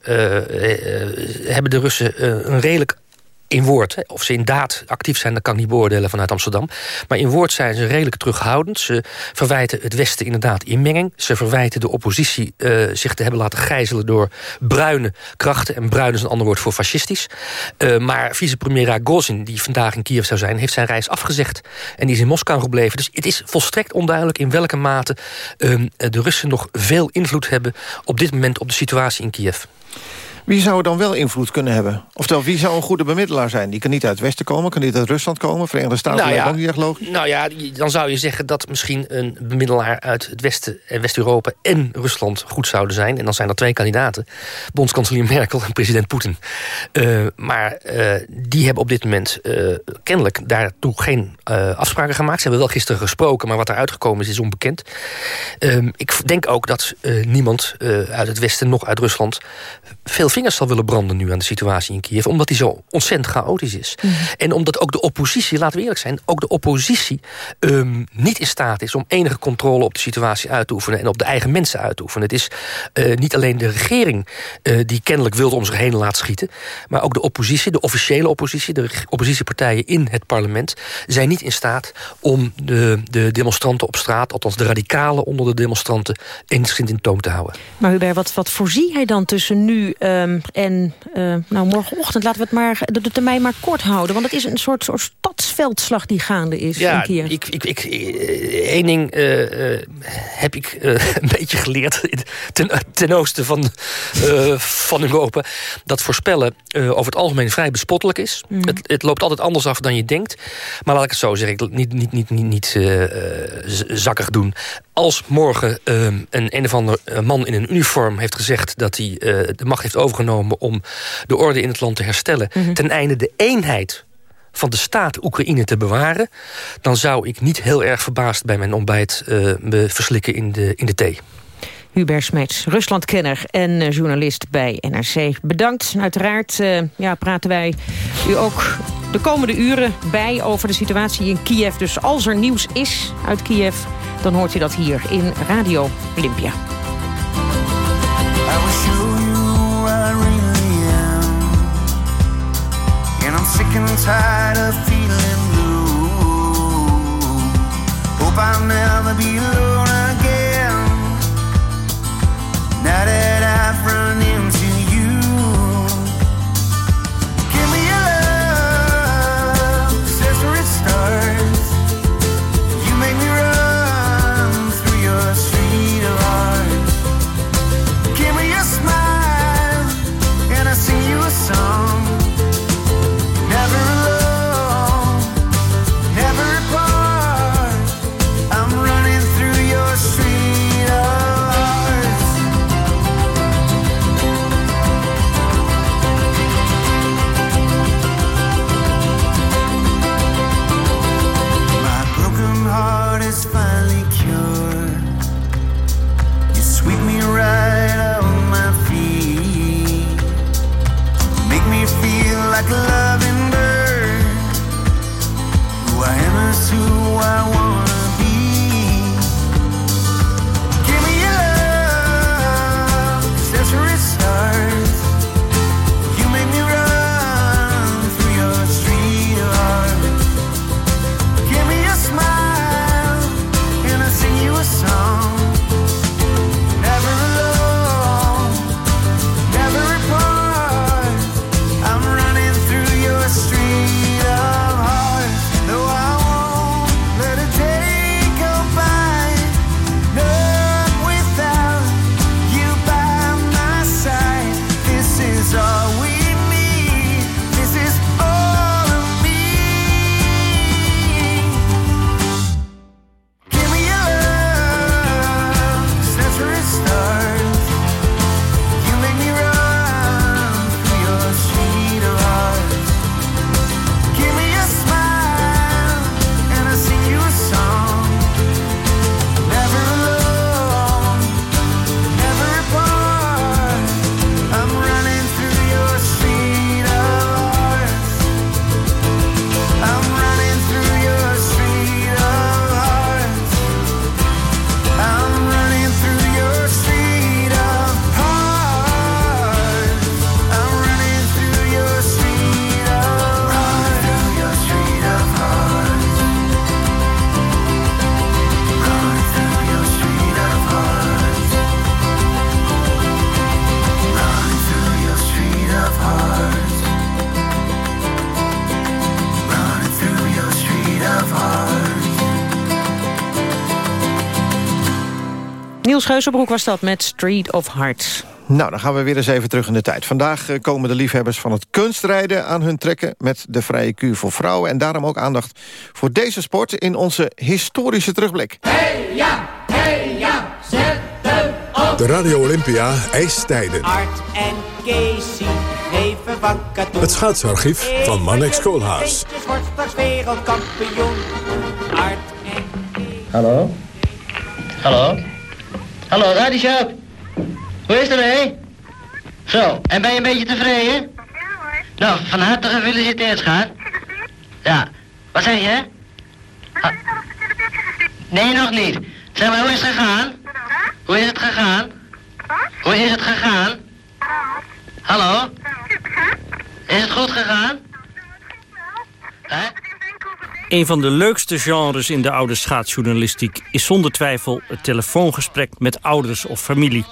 hebben de Russen een redelijk in woord. Of ze inderdaad actief zijn, dat kan ik niet beoordelen vanuit Amsterdam. Maar in woord zijn ze redelijk terughoudend. Ze verwijten het Westen inderdaad inmenging. Ze verwijten de oppositie uh, zich te hebben laten gijzelen... door bruine krachten. En bruin is een ander woord voor fascistisch. Uh, maar vicepremier Ragozin, die vandaag in Kiev zou zijn... heeft zijn reis afgezegd. En die is in Moskou gebleven. Dus het is volstrekt onduidelijk in welke mate... Uh, de Russen nog veel invloed hebben... op dit moment op de situatie in Kiev. Wie zou dan wel invloed kunnen hebben? Oftewel, wie zou een goede bemiddelaar zijn? Die kan niet uit het Westen komen, kan niet uit Rusland komen... Verenigde Staten nou ja, ook niet echt logisch. Nou ja, dan zou je zeggen dat misschien een bemiddelaar... uit het Westen en West-Europa en Rusland goed zouden zijn. En dan zijn er twee kandidaten. Bondskanselier Merkel en president Poetin. Uh, maar uh, die hebben op dit moment uh, kennelijk daartoe geen afspraken gemaakt. Ze hebben wel gisteren gesproken, maar wat er uitgekomen is, is onbekend. Ehm, ik denk ook dat niemand uit het Westen, nog uit Rusland... veel vingers zal willen branden nu aan de situatie in Kiev... omdat die zo ontzettend chaotisch is. Mm. En omdat ook de oppositie, laten we eerlijk zijn... ook de oppositie um, niet in staat is om enige controle op de situatie uit te oefenen... en op de eigen mensen uit te oefenen. Het is uh, niet alleen de regering uh, die kennelijk wilde om zich heen laat schieten... maar ook de oppositie, de officiële oppositie... de oppositiepartijen in het parlement... zijn niet in staat om de, de demonstranten op straat... althans de radicalen onder de demonstranten... enigszins in toom te houden. Maar Hubert, wat, wat voorzie hij dan tussen nu... Uh, Um, en uh, nou, morgenochtend laten we het maar, de, de, termijn maar kort houden. Want het is een soort, soort stadsveldslag die gaande is. Ja, ik, ik, ik, één ding uh, uh, heb ik een beetje geleerd ten, ten oosten van, van Europa. Dat voorspellen over het algemeen vrij bespottelijk is. Mm. Het, het, loopt altijd anders af dan je denkt. Maar laat ik het zo zeggen, niet, niet, niet, niet, niet zakkig doen. Als morgen een een of ander man in een uniform heeft gezegd... dat hij de macht heeft overgenomen overgenomen om de orde in het land te herstellen... Mm -hmm. ten einde de eenheid van de staat Oekraïne te bewaren... dan zou ik niet heel erg verbaasd bij mijn ontbijt uh, me verslikken in de, in de thee. Hubert Smeets, Ruslandkenner en uh, journalist bij NRC. Bedankt. Uiteraard uh, ja, praten wij u ook de komende uren bij over de situatie in Kiev. Dus als er nieuws is uit Kiev, dan hoort u dat hier in Radio Olympia. Sick and tired of feeling blue. Hope I'll never be alone again. Now that I've run into Geuzenbroek was dat met Street of Hearts. Nou, dan gaan we weer eens even terug in de tijd. Vandaag eh, komen de liefhebbers van het kunstrijden aan hun trekken... met de vrije kuur voor vrouwen. En daarom ook aandacht voor deze sport in onze historische terugblik. Hey ja, hey ja, zet hem op. De Radio Olympia ijstijden. Art en Casey. Het schaatsarchief van Manex Koolhaas. Beentjes wordt straks wereldkampioen. Art en Hallo? Hallo? Hallo, Radishoop. Hoe is het ermee? Zo, en ben je een beetje tevreden? Nou, van harte gefeliciteerd, schat. Ja. Wat zeg je? Ah. Nee, nog niet. Zeg maar, hoe is het gegaan? Hoe is het gegaan? Hoe is het gegaan? Hallo? Is het goed gegaan? Een van de leukste genres in de oude schaatsjournalistiek... is zonder twijfel het telefoongesprek met ouders of familie.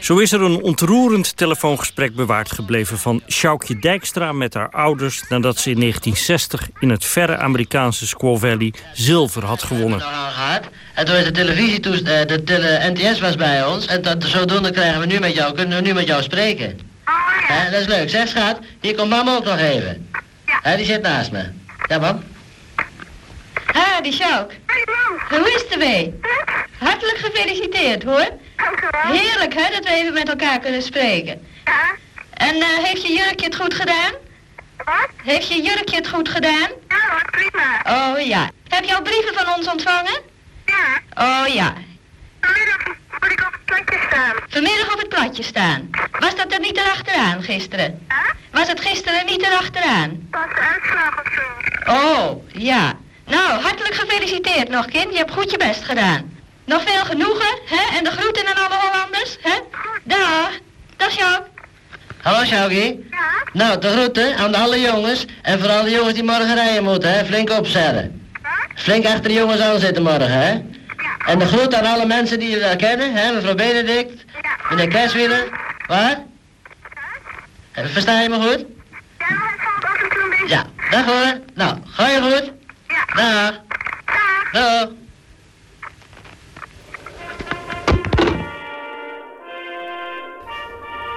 Zo is er een ontroerend telefoongesprek bewaard gebleven... van Sjoukje Dijkstra met haar ouders... nadat ze in 1960 in het verre Amerikaanse Squaw Valley zilver had gewonnen. gehad. En toen is de televisie, eh, de tele NTS was bij ons. En dat, zodoende krijgen we nu met jou, kunnen we nu met jou spreken. Hè, dat is leuk. Zeg schat, hier komt mama ook nog even. Hè, die zit naast me. Ja, mam. Ha, die Sjouk. Hoe is het ermee? Hartelijk gefeliciteerd, hoor. Heerlijk, hè, dat we even met elkaar kunnen spreken. Ja. En eh, heeft je jurkje het goed gedaan? Wat? Heeft je jurkje het goed gedaan? Ja, prima. Oh ja. Heb je al brieven van ons ontvangen? Ja. Oh ja. Vanmiddag moet ik op het platje staan. Vanmiddag op het platje staan. Was dat er niet erachteraan gisteren? Was het gisteren niet erachteraan? Pas de uitslag of zo. Oh, ja. Nou, hartelijk gefeliciteerd nog, kind. Je hebt goed je best gedaan. Nog veel genoegen, hè? En de groeten aan alle Hollanders, hè? Dag. Dag, Sjouk. Hallo Sjoukie. Ja? Nou, de groeten aan alle jongens. En vooral de jongens die morgen rijden moeten, hè. Flink opzetten. Wat? Flink achter de jongens aan zitten morgen, hè? En de groet aan alle mensen die je wel kennen, hè? Mevrouw Benedict, meneer Kerswieler. Wat? Eh, Versta je me goed? Ja, dag hoor. Nou, ga je goed? Dag. Dag.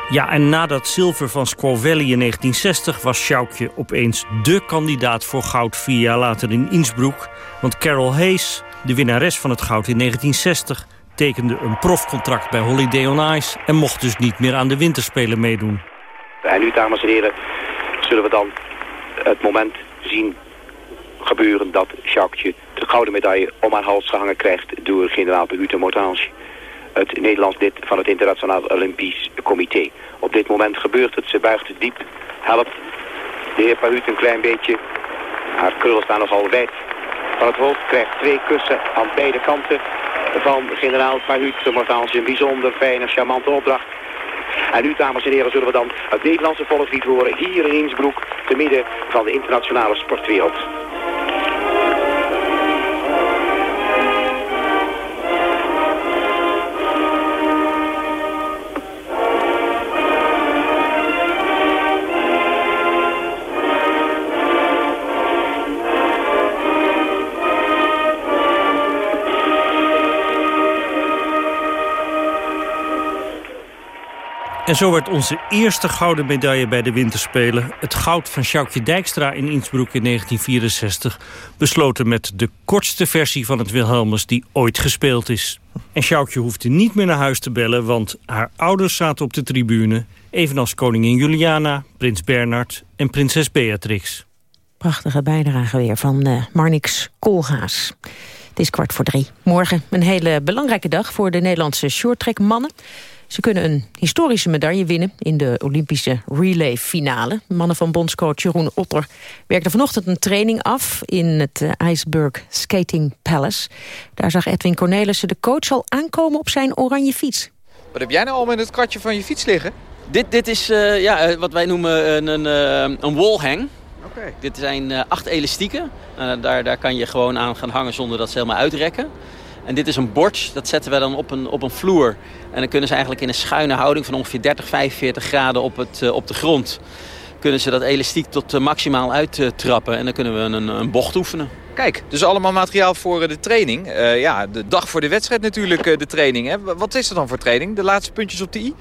Ja, en na dat zilver van Squaw Valley in 1960 was Sjoukje opeens dé kandidaat voor goud vier jaar later in Innsbruck. Want Carol Hayes, de winnares van het goud in 1960, tekende een profcontract bij Holiday on Ice en mocht dus niet meer aan de winterspelen meedoen. En nu, dames en heren, zullen we dan het moment zien gebeuren dat Jacques de gouden medaille om haar hals gehangen krijgt door generaal Behuut Mortange, het Nederlands lid van het Internationaal Olympisch Comité. Op dit moment gebeurt het, ze buigt diep, helpt de heer Pahuut een klein beetje. Haar krullen staan nogal wijd van het hoofd, krijgt twee kussen aan beide kanten van generaal Pahuut Mortange. Een bijzonder fijne, charmante opdracht. En nu, dames en heren, zullen we dan het Nederlandse volkslied horen hier in Innsbruck, te midden van de internationale sportwereld. En zo werd onze eerste gouden medaille bij de winterspelen... het goud van Sjoukje Dijkstra in Innsbruck in 1964... besloten met de kortste versie van het Wilhelmus die ooit gespeeld is. En Sjoukje hoefde niet meer naar huis te bellen... want haar ouders zaten op de tribune... evenals koningin Juliana, prins Bernard en prinses Beatrix. Prachtige bijdrage weer van eh, Marnix Koolhaas. Het is kwart voor drie. Morgen een hele belangrijke dag voor de Nederlandse shorttrack mannen. Ze kunnen een historische medaille winnen in de Olympische relay-finale. Mannen van bondscoach Jeroen Otter werkten vanochtend een training af... in het eh, Iceberg Skating Palace. Daar zag Edwin Cornelissen de coach al aankomen op zijn oranje fiets. Wat heb jij nou allemaal in het kratje van je fiets liggen? Dit, dit is eh, ja, eh, wat wij noemen een, een, een wallhang. Oké. Dit zijn eh, acht elastieken. Eh, daar, daar kan je gewoon aan gaan hangen zonder dat ze helemaal uitrekken. En dit is een bord, dat zetten we dan op een, op een vloer. En dan kunnen ze eigenlijk in een schuine houding van ongeveer 30, 45 graden op, het, eh, op de grond... kunnen ze dat elastiek tot eh, maximaal uittrappen. En dan kunnen we een, een bocht oefenen. Kijk, dus allemaal materiaal voor eh, de training. Ja, de dag voor de wedstrijd natuurlijk de training. Hè? Wat is er dan voor training? De laatste puntjes op de i?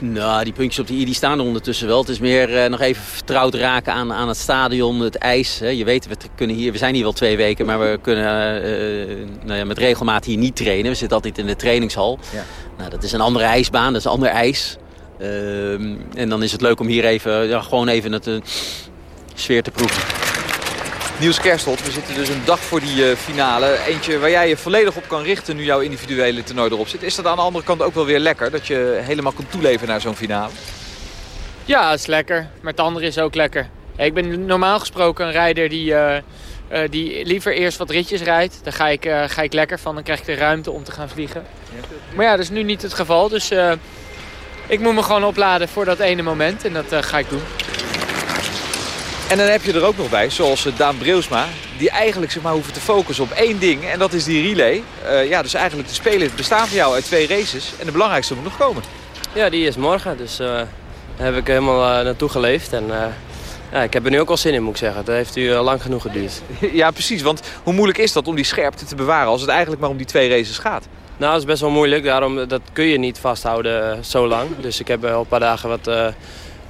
Nou, die puntjes op de i die staan er ondertussen wel. Het is meer eh, nog even vertrouwd raken aan, aan het stadion, het ijs. Hè. Je weet, we, kunnen hier, we zijn hier wel twee weken, maar we kunnen eh, eh, nou ja, met regelmaat hier niet trainen. We zitten altijd in de trainingshal. Ja. Nou, dat is een andere ijsbaan, dat is ander ijs. Ehm, en dan is het leuk om hier even, ja, gewoon even het sfeer te proeven. Niels Kerstelt, we zitten dus een dag voor die eh, finale. Eentje waar jij je volledig op kan richten nu jouw individuele toernooi erop zit. Is dat aan de andere kant ook wel weer lekker? Dat je helemaal kunt toeleven naar zo'n finale? Ja, het is lekker. Maar het andere is ook lekker. Ik ben normaal gesproken een rijder die, eh, eh, die liever eerst wat ritjes rijdt. Daar ga ik, ga ik lekker van. Dan krijg ik de ruimte om te gaan vliegen. Maar ja, dat is nu niet het geval. Dus ik moet me gewoon opladen voor dat ene moment. En dat ga ik doen. En dan heb je er ook nog bij, zoals eh, Daan Breusma... die eigenlijk zeg maar, hoeven te focussen op één ding. En dat is die relay. Eh, ja, dus eigenlijk de Spelen bestaan voor jou uit twee races. En de belangrijkste moet nog komen. Ja, die is morgen. Dus eh, daar heb ik helemaal naartoe geleefd. En ja, ik heb er nu ook al zin in, moet ik zeggen. Dat heeft u lang genoeg geduurd. Ja, precies. Want hoe moeilijk is dat om die scherpte te bewaren... als het eigenlijk maar om die twee races gaat? Nou, dat is best wel moeilijk. Daarom dat kun je niet vasthouden zo lang. Dus ik heb wel een paar dagen wat,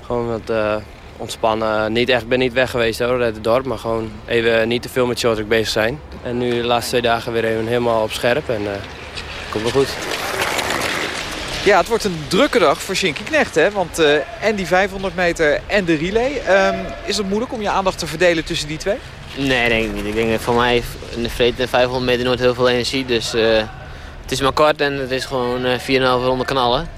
gewoon wat ontspannen. Niet echt, ben niet weg geweest hoor, uit het dorp. Maar gewoon even niet te veel met shorttrack bezig zijn. En nu de laatste twee dagen weer even helemaal op scherp. En eh komt wel goed. Ja, het wordt een drukke dag voor Shinky Knecht, hè? Want eh, en die 500 meter en de relay. Ehm, is het moeilijk om je aandacht te verdelen tussen die twee? Nee, denk ik niet. Ik denk dat voor mij in de vreten 500 meter nooit heel veel energie. Dus eh, het is maar kort en het is gewoon eh 4,5 ronde knallen.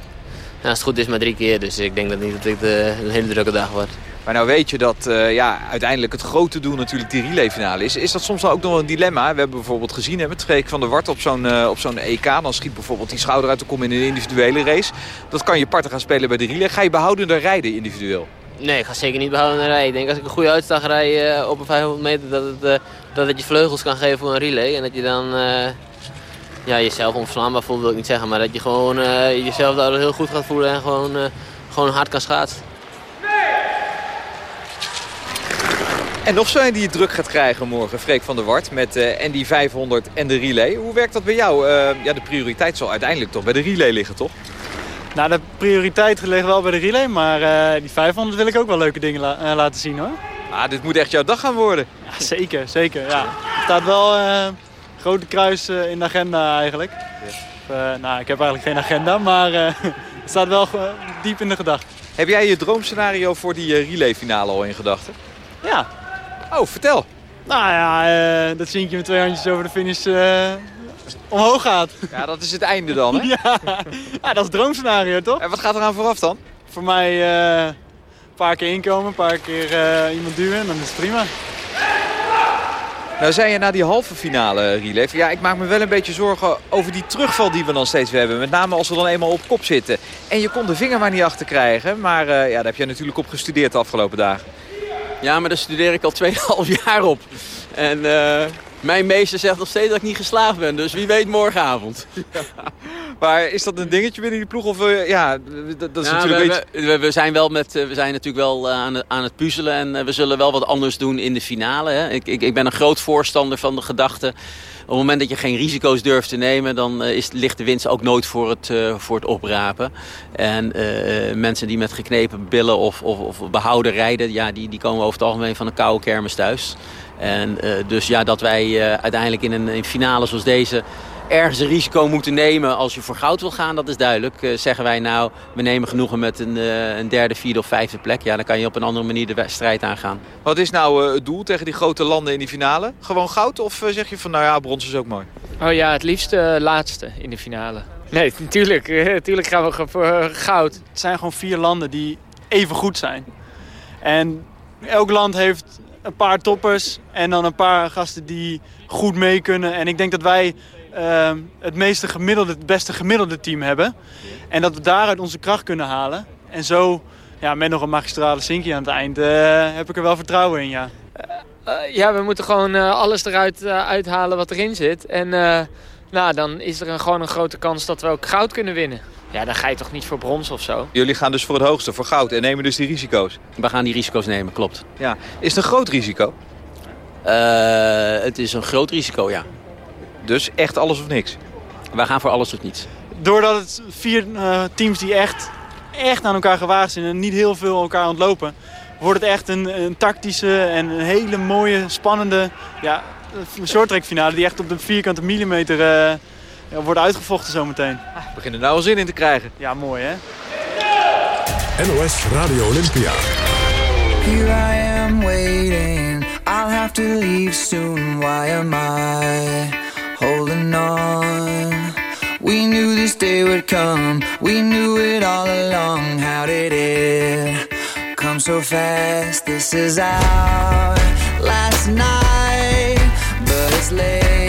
En als het goed is maar drie keer. Dus ik denk dat niet dat het een hele drukke dag wordt. Maar nou weet je dat eh, ja, uiteindelijk het grote doel natuurlijk die relayfinale is. Is dat soms dan ook nog een dilemma? We hebben bijvoorbeeld gezien hè, met van der Wart op zo'n eh, op zo'n EK. Dan schiet bijvoorbeeld die schouder uit te komen in een individuele race. Dat kan je parten gaan spelen bij de relay. Ga je behoudender rijden individueel? Nee, ik ga zeker niet behouden rijden. Ik denk als ik een goede uitslag rij eh, op een 500 meter... Dat het, dat je vleugels kan geven voor een relay. En dat je dan ja, jezelf onverslaanbaar voelt, wil ik niet zeggen. Maar dat je gewoon jezelf daar heel goed gaat voelen en gewoon, gewoon hard kan schaatsen. En nog zo een die je druk gaat krijgen morgen, Freek van der Wart, met en die 500 en de relay. Hoe werkt dat bij jou? Eh, ja, de prioriteit zal uiteindelijk toch bij de relay liggen, toch? Nou, de prioriteit ligt wel bij de relay, maar eh, die 500 wil ik ook wel leuke dingen la- laten zien hoor. Ah, dit moet echt jouw dag gaan worden. Ja, zeker, zeker. Ja. Er staat wel een grote kruis in de agenda eigenlijk. Nou, ik heb eigenlijk geen agenda, maar het staat wel diep in de gedachten. Heb jij je droomscenario voor die eh, relayfinale al in gedachten? Ja. Oh, vertel. Nou ja, eh, dat Sinkje met twee handjes over de finish eh, omhoog gaat. Ja, dat is het einde dan, hè? ja. ja, dat is het droomscenario, toch? En wat gaat er aan vooraf dan? Voor mij eh, een paar keer inkomen, een paar keer iemand duwen en dan is het prima. Nou zei je na die halve finale relay, ja, ik maak me wel een beetje zorgen over die terugval die we dan steeds weer hebben. Met name als we dan eenmaal op kop zitten. En je kon de vinger maar niet achter krijgen. Maar ja, daar heb jij natuurlijk op gestudeerd de afgelopen dagen. Ja, maar daar studeer ik al 2,5 jaar op. En eh, mijn meester zegt nog steeds dat ik niet geslaagd ben. Dus wie weet morgenavond. Maar is dat een dingetje binnen die ploeg? Of, eh, ja, dat, dat is Ja, natuurlijk we, een beetje... we, we- zijn wel met, eh, we zijn natuurlijk wel aan het, aan het puzzelen en we zullen wel wat anders doen in de finale. Hè. Ik, ik, ik ben een groot voorstander van de gedachte. Op het moment dat je geen risico's durft te nemen, dan eh, is, ligt de winst ook nooit voor het, eh, voor het oprapen. En eh, mensen die met geknepen billen of, of, of behouden rijden, ja, die, die komen over het algemeen van een koude kermis thuis. En dus ja, dat wij uiteindelijk in een in finale zoals deze ergens een risico moeten nemen als je voor goud wil gaan, dat is duidelijk. Eh, zeggen wij nou, we nemen genoegen met een, eh, een derde, vierde of vijfde plek. Ja, dan kan je op een andere manier de strijd aangaan. Wat is nou eh, het doel tegen die grote landen in die finale? Gewoon goud? Of zeg je van, nou ja, brons is ook mooi? Oh ja, het liefst laatste in de finale. Nee, natuurlijk. eh, natuurlijk gaan we voor goud. Het zijn gewoon vier landen die even goed zijn. En elk land heeft een paar toppers en dan een paar gasten die goed mee kunnen. En ik denk dat wij ehm, het, meeste gemiddelde, het beste gemiddelde team hebben. En dat we daaruit onze kracht kunnen halen. En zo, ja, met nog een magistrale Sinky aan het eind, eh, heb ik er wel vertrouwen in, ja. Eh, ja, we moeten gewoon eh, alles eruit eh, uithalen wat erin zit. En eh, nou, dan is er een, gewoon een grote kans dat we ook goud kunnen winnen. Ja, dan ga je toch niet voor brons of zo? Jullie gaan dus voor het hoogste, voor goud. En nemen dus die risico's. We gaan die risico's nemen, klopt. Ja. Is het een groot risico? Eh, het is een groot risico, ja. Dus echt alles of niks? Wij gaan voor alles of niets. Doordat het vier eh, teams die echt, echt aan elkaar gewaagd zijn en niet heel veel elkaar ontlopen, wordt het echt een, een tactische en een hele mooie, spannende ja, shorttrack finale die echt op de vierkante millimeter eh, wordt uitgevochten zometeen. We beginnen er nou al zin in te krijgen. Ja, mooi hè? NOS Radio Olympia. Here I am waiting. I'll have to leave soon. Why am I on? We knew this day would come. We knew it all along. How did it come so fast? This is our last night, but it's late,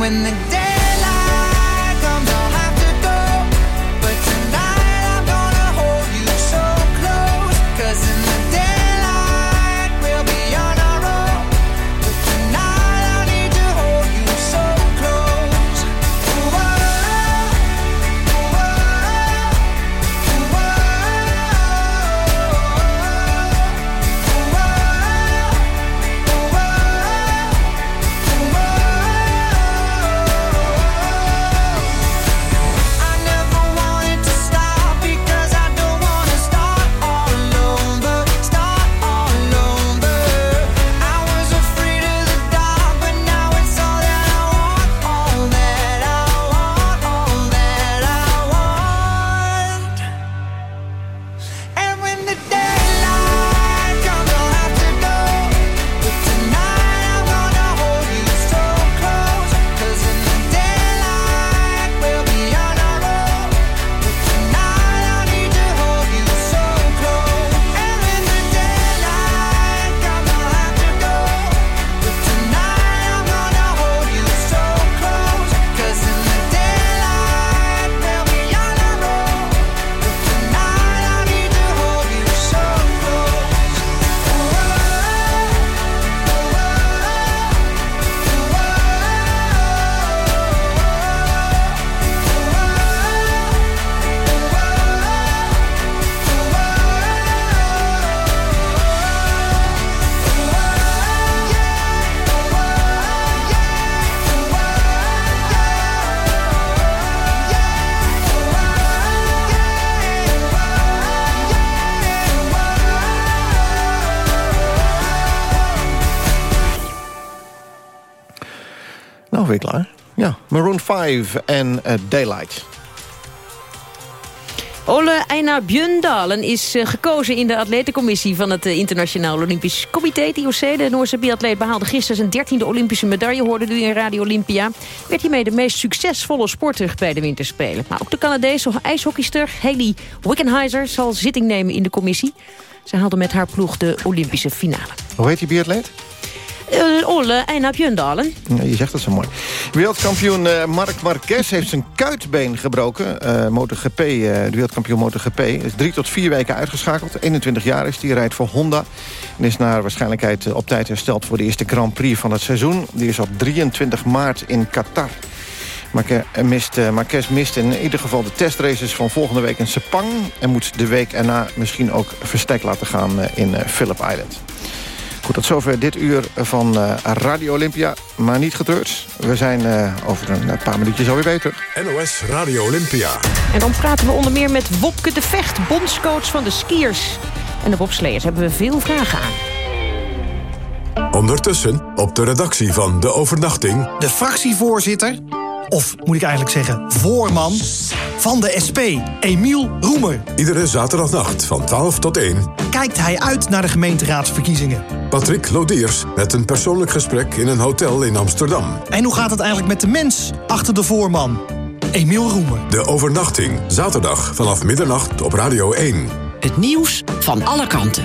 when the daylight weer klaar. Ja, Maroon 5 en eh, Daylight. Ole Einar Björndalen is eh, gekozen in de atletencommissie van het eh, Internationaal Olympisch Comité, het IOC. De Noorse biatleet behaalde gisteren zijn dertiende Olympische medaille, hoorde u in Radio Olympia. Werd hiermee de meest succesvolle sporter bij de winterspelen. Maar ook de Canadese ijshockeyster Haley Wickenheiser zal zitting nemen in de commissie. Zij haalde met haar ploeg de Olympische finale. Hoe heet die biatleet? Uh, Ole Einar Björndalen. Ja, je zegt dat zo mooi. Wereldkampioen uh, Marc Marquez heeft zijn kuitbeen gebroken. Uh, MotoGP, de wereldkampioen MotoGP. Is drie tot vier weken uitgeschakeld. 21 jaar is die rijdt voor Honda. En is naar waarschijnlijkheid op tijd hersteld voor de eerste Grand Prix van het seizoen. Die is op 23 maart in Qatar. Marquez mist in ieder geval de testraces van volgende week in Sepang... en moet de week erna misschien ook verstek laten gaan in Phillip Island. Goed, tot zover dit uur van uh, Radio Olympia. Maar niet getreurd. We zijn uh, over een paar minuutjes alweer beter. NOS Radio Olympia. En dan praten we onder meer met Wopke de Vecht, bondscoach van de skiers. En de bobsleers hebben we veel vragen aan. Ondertussen op de redactie van De Overnachting... De fractievoorzitter, of moet ik eigenlijk zeggen voorman... van de SP, Emiel Roemer. Iedere zaterdagnacht van 12 tot 1 kijkt hij uit naar de gemeenteraadsverkiezingen. Patrick Lodiers met een persoonlijk gesprek in een hotel in Amsterdam. En hoe gaat het eigenlijk met de mens achter de voorman? Emiel Roemer. De overnachting, zaterdag vanaf middernacht op Radio 1. Het nieuws van alle kanten.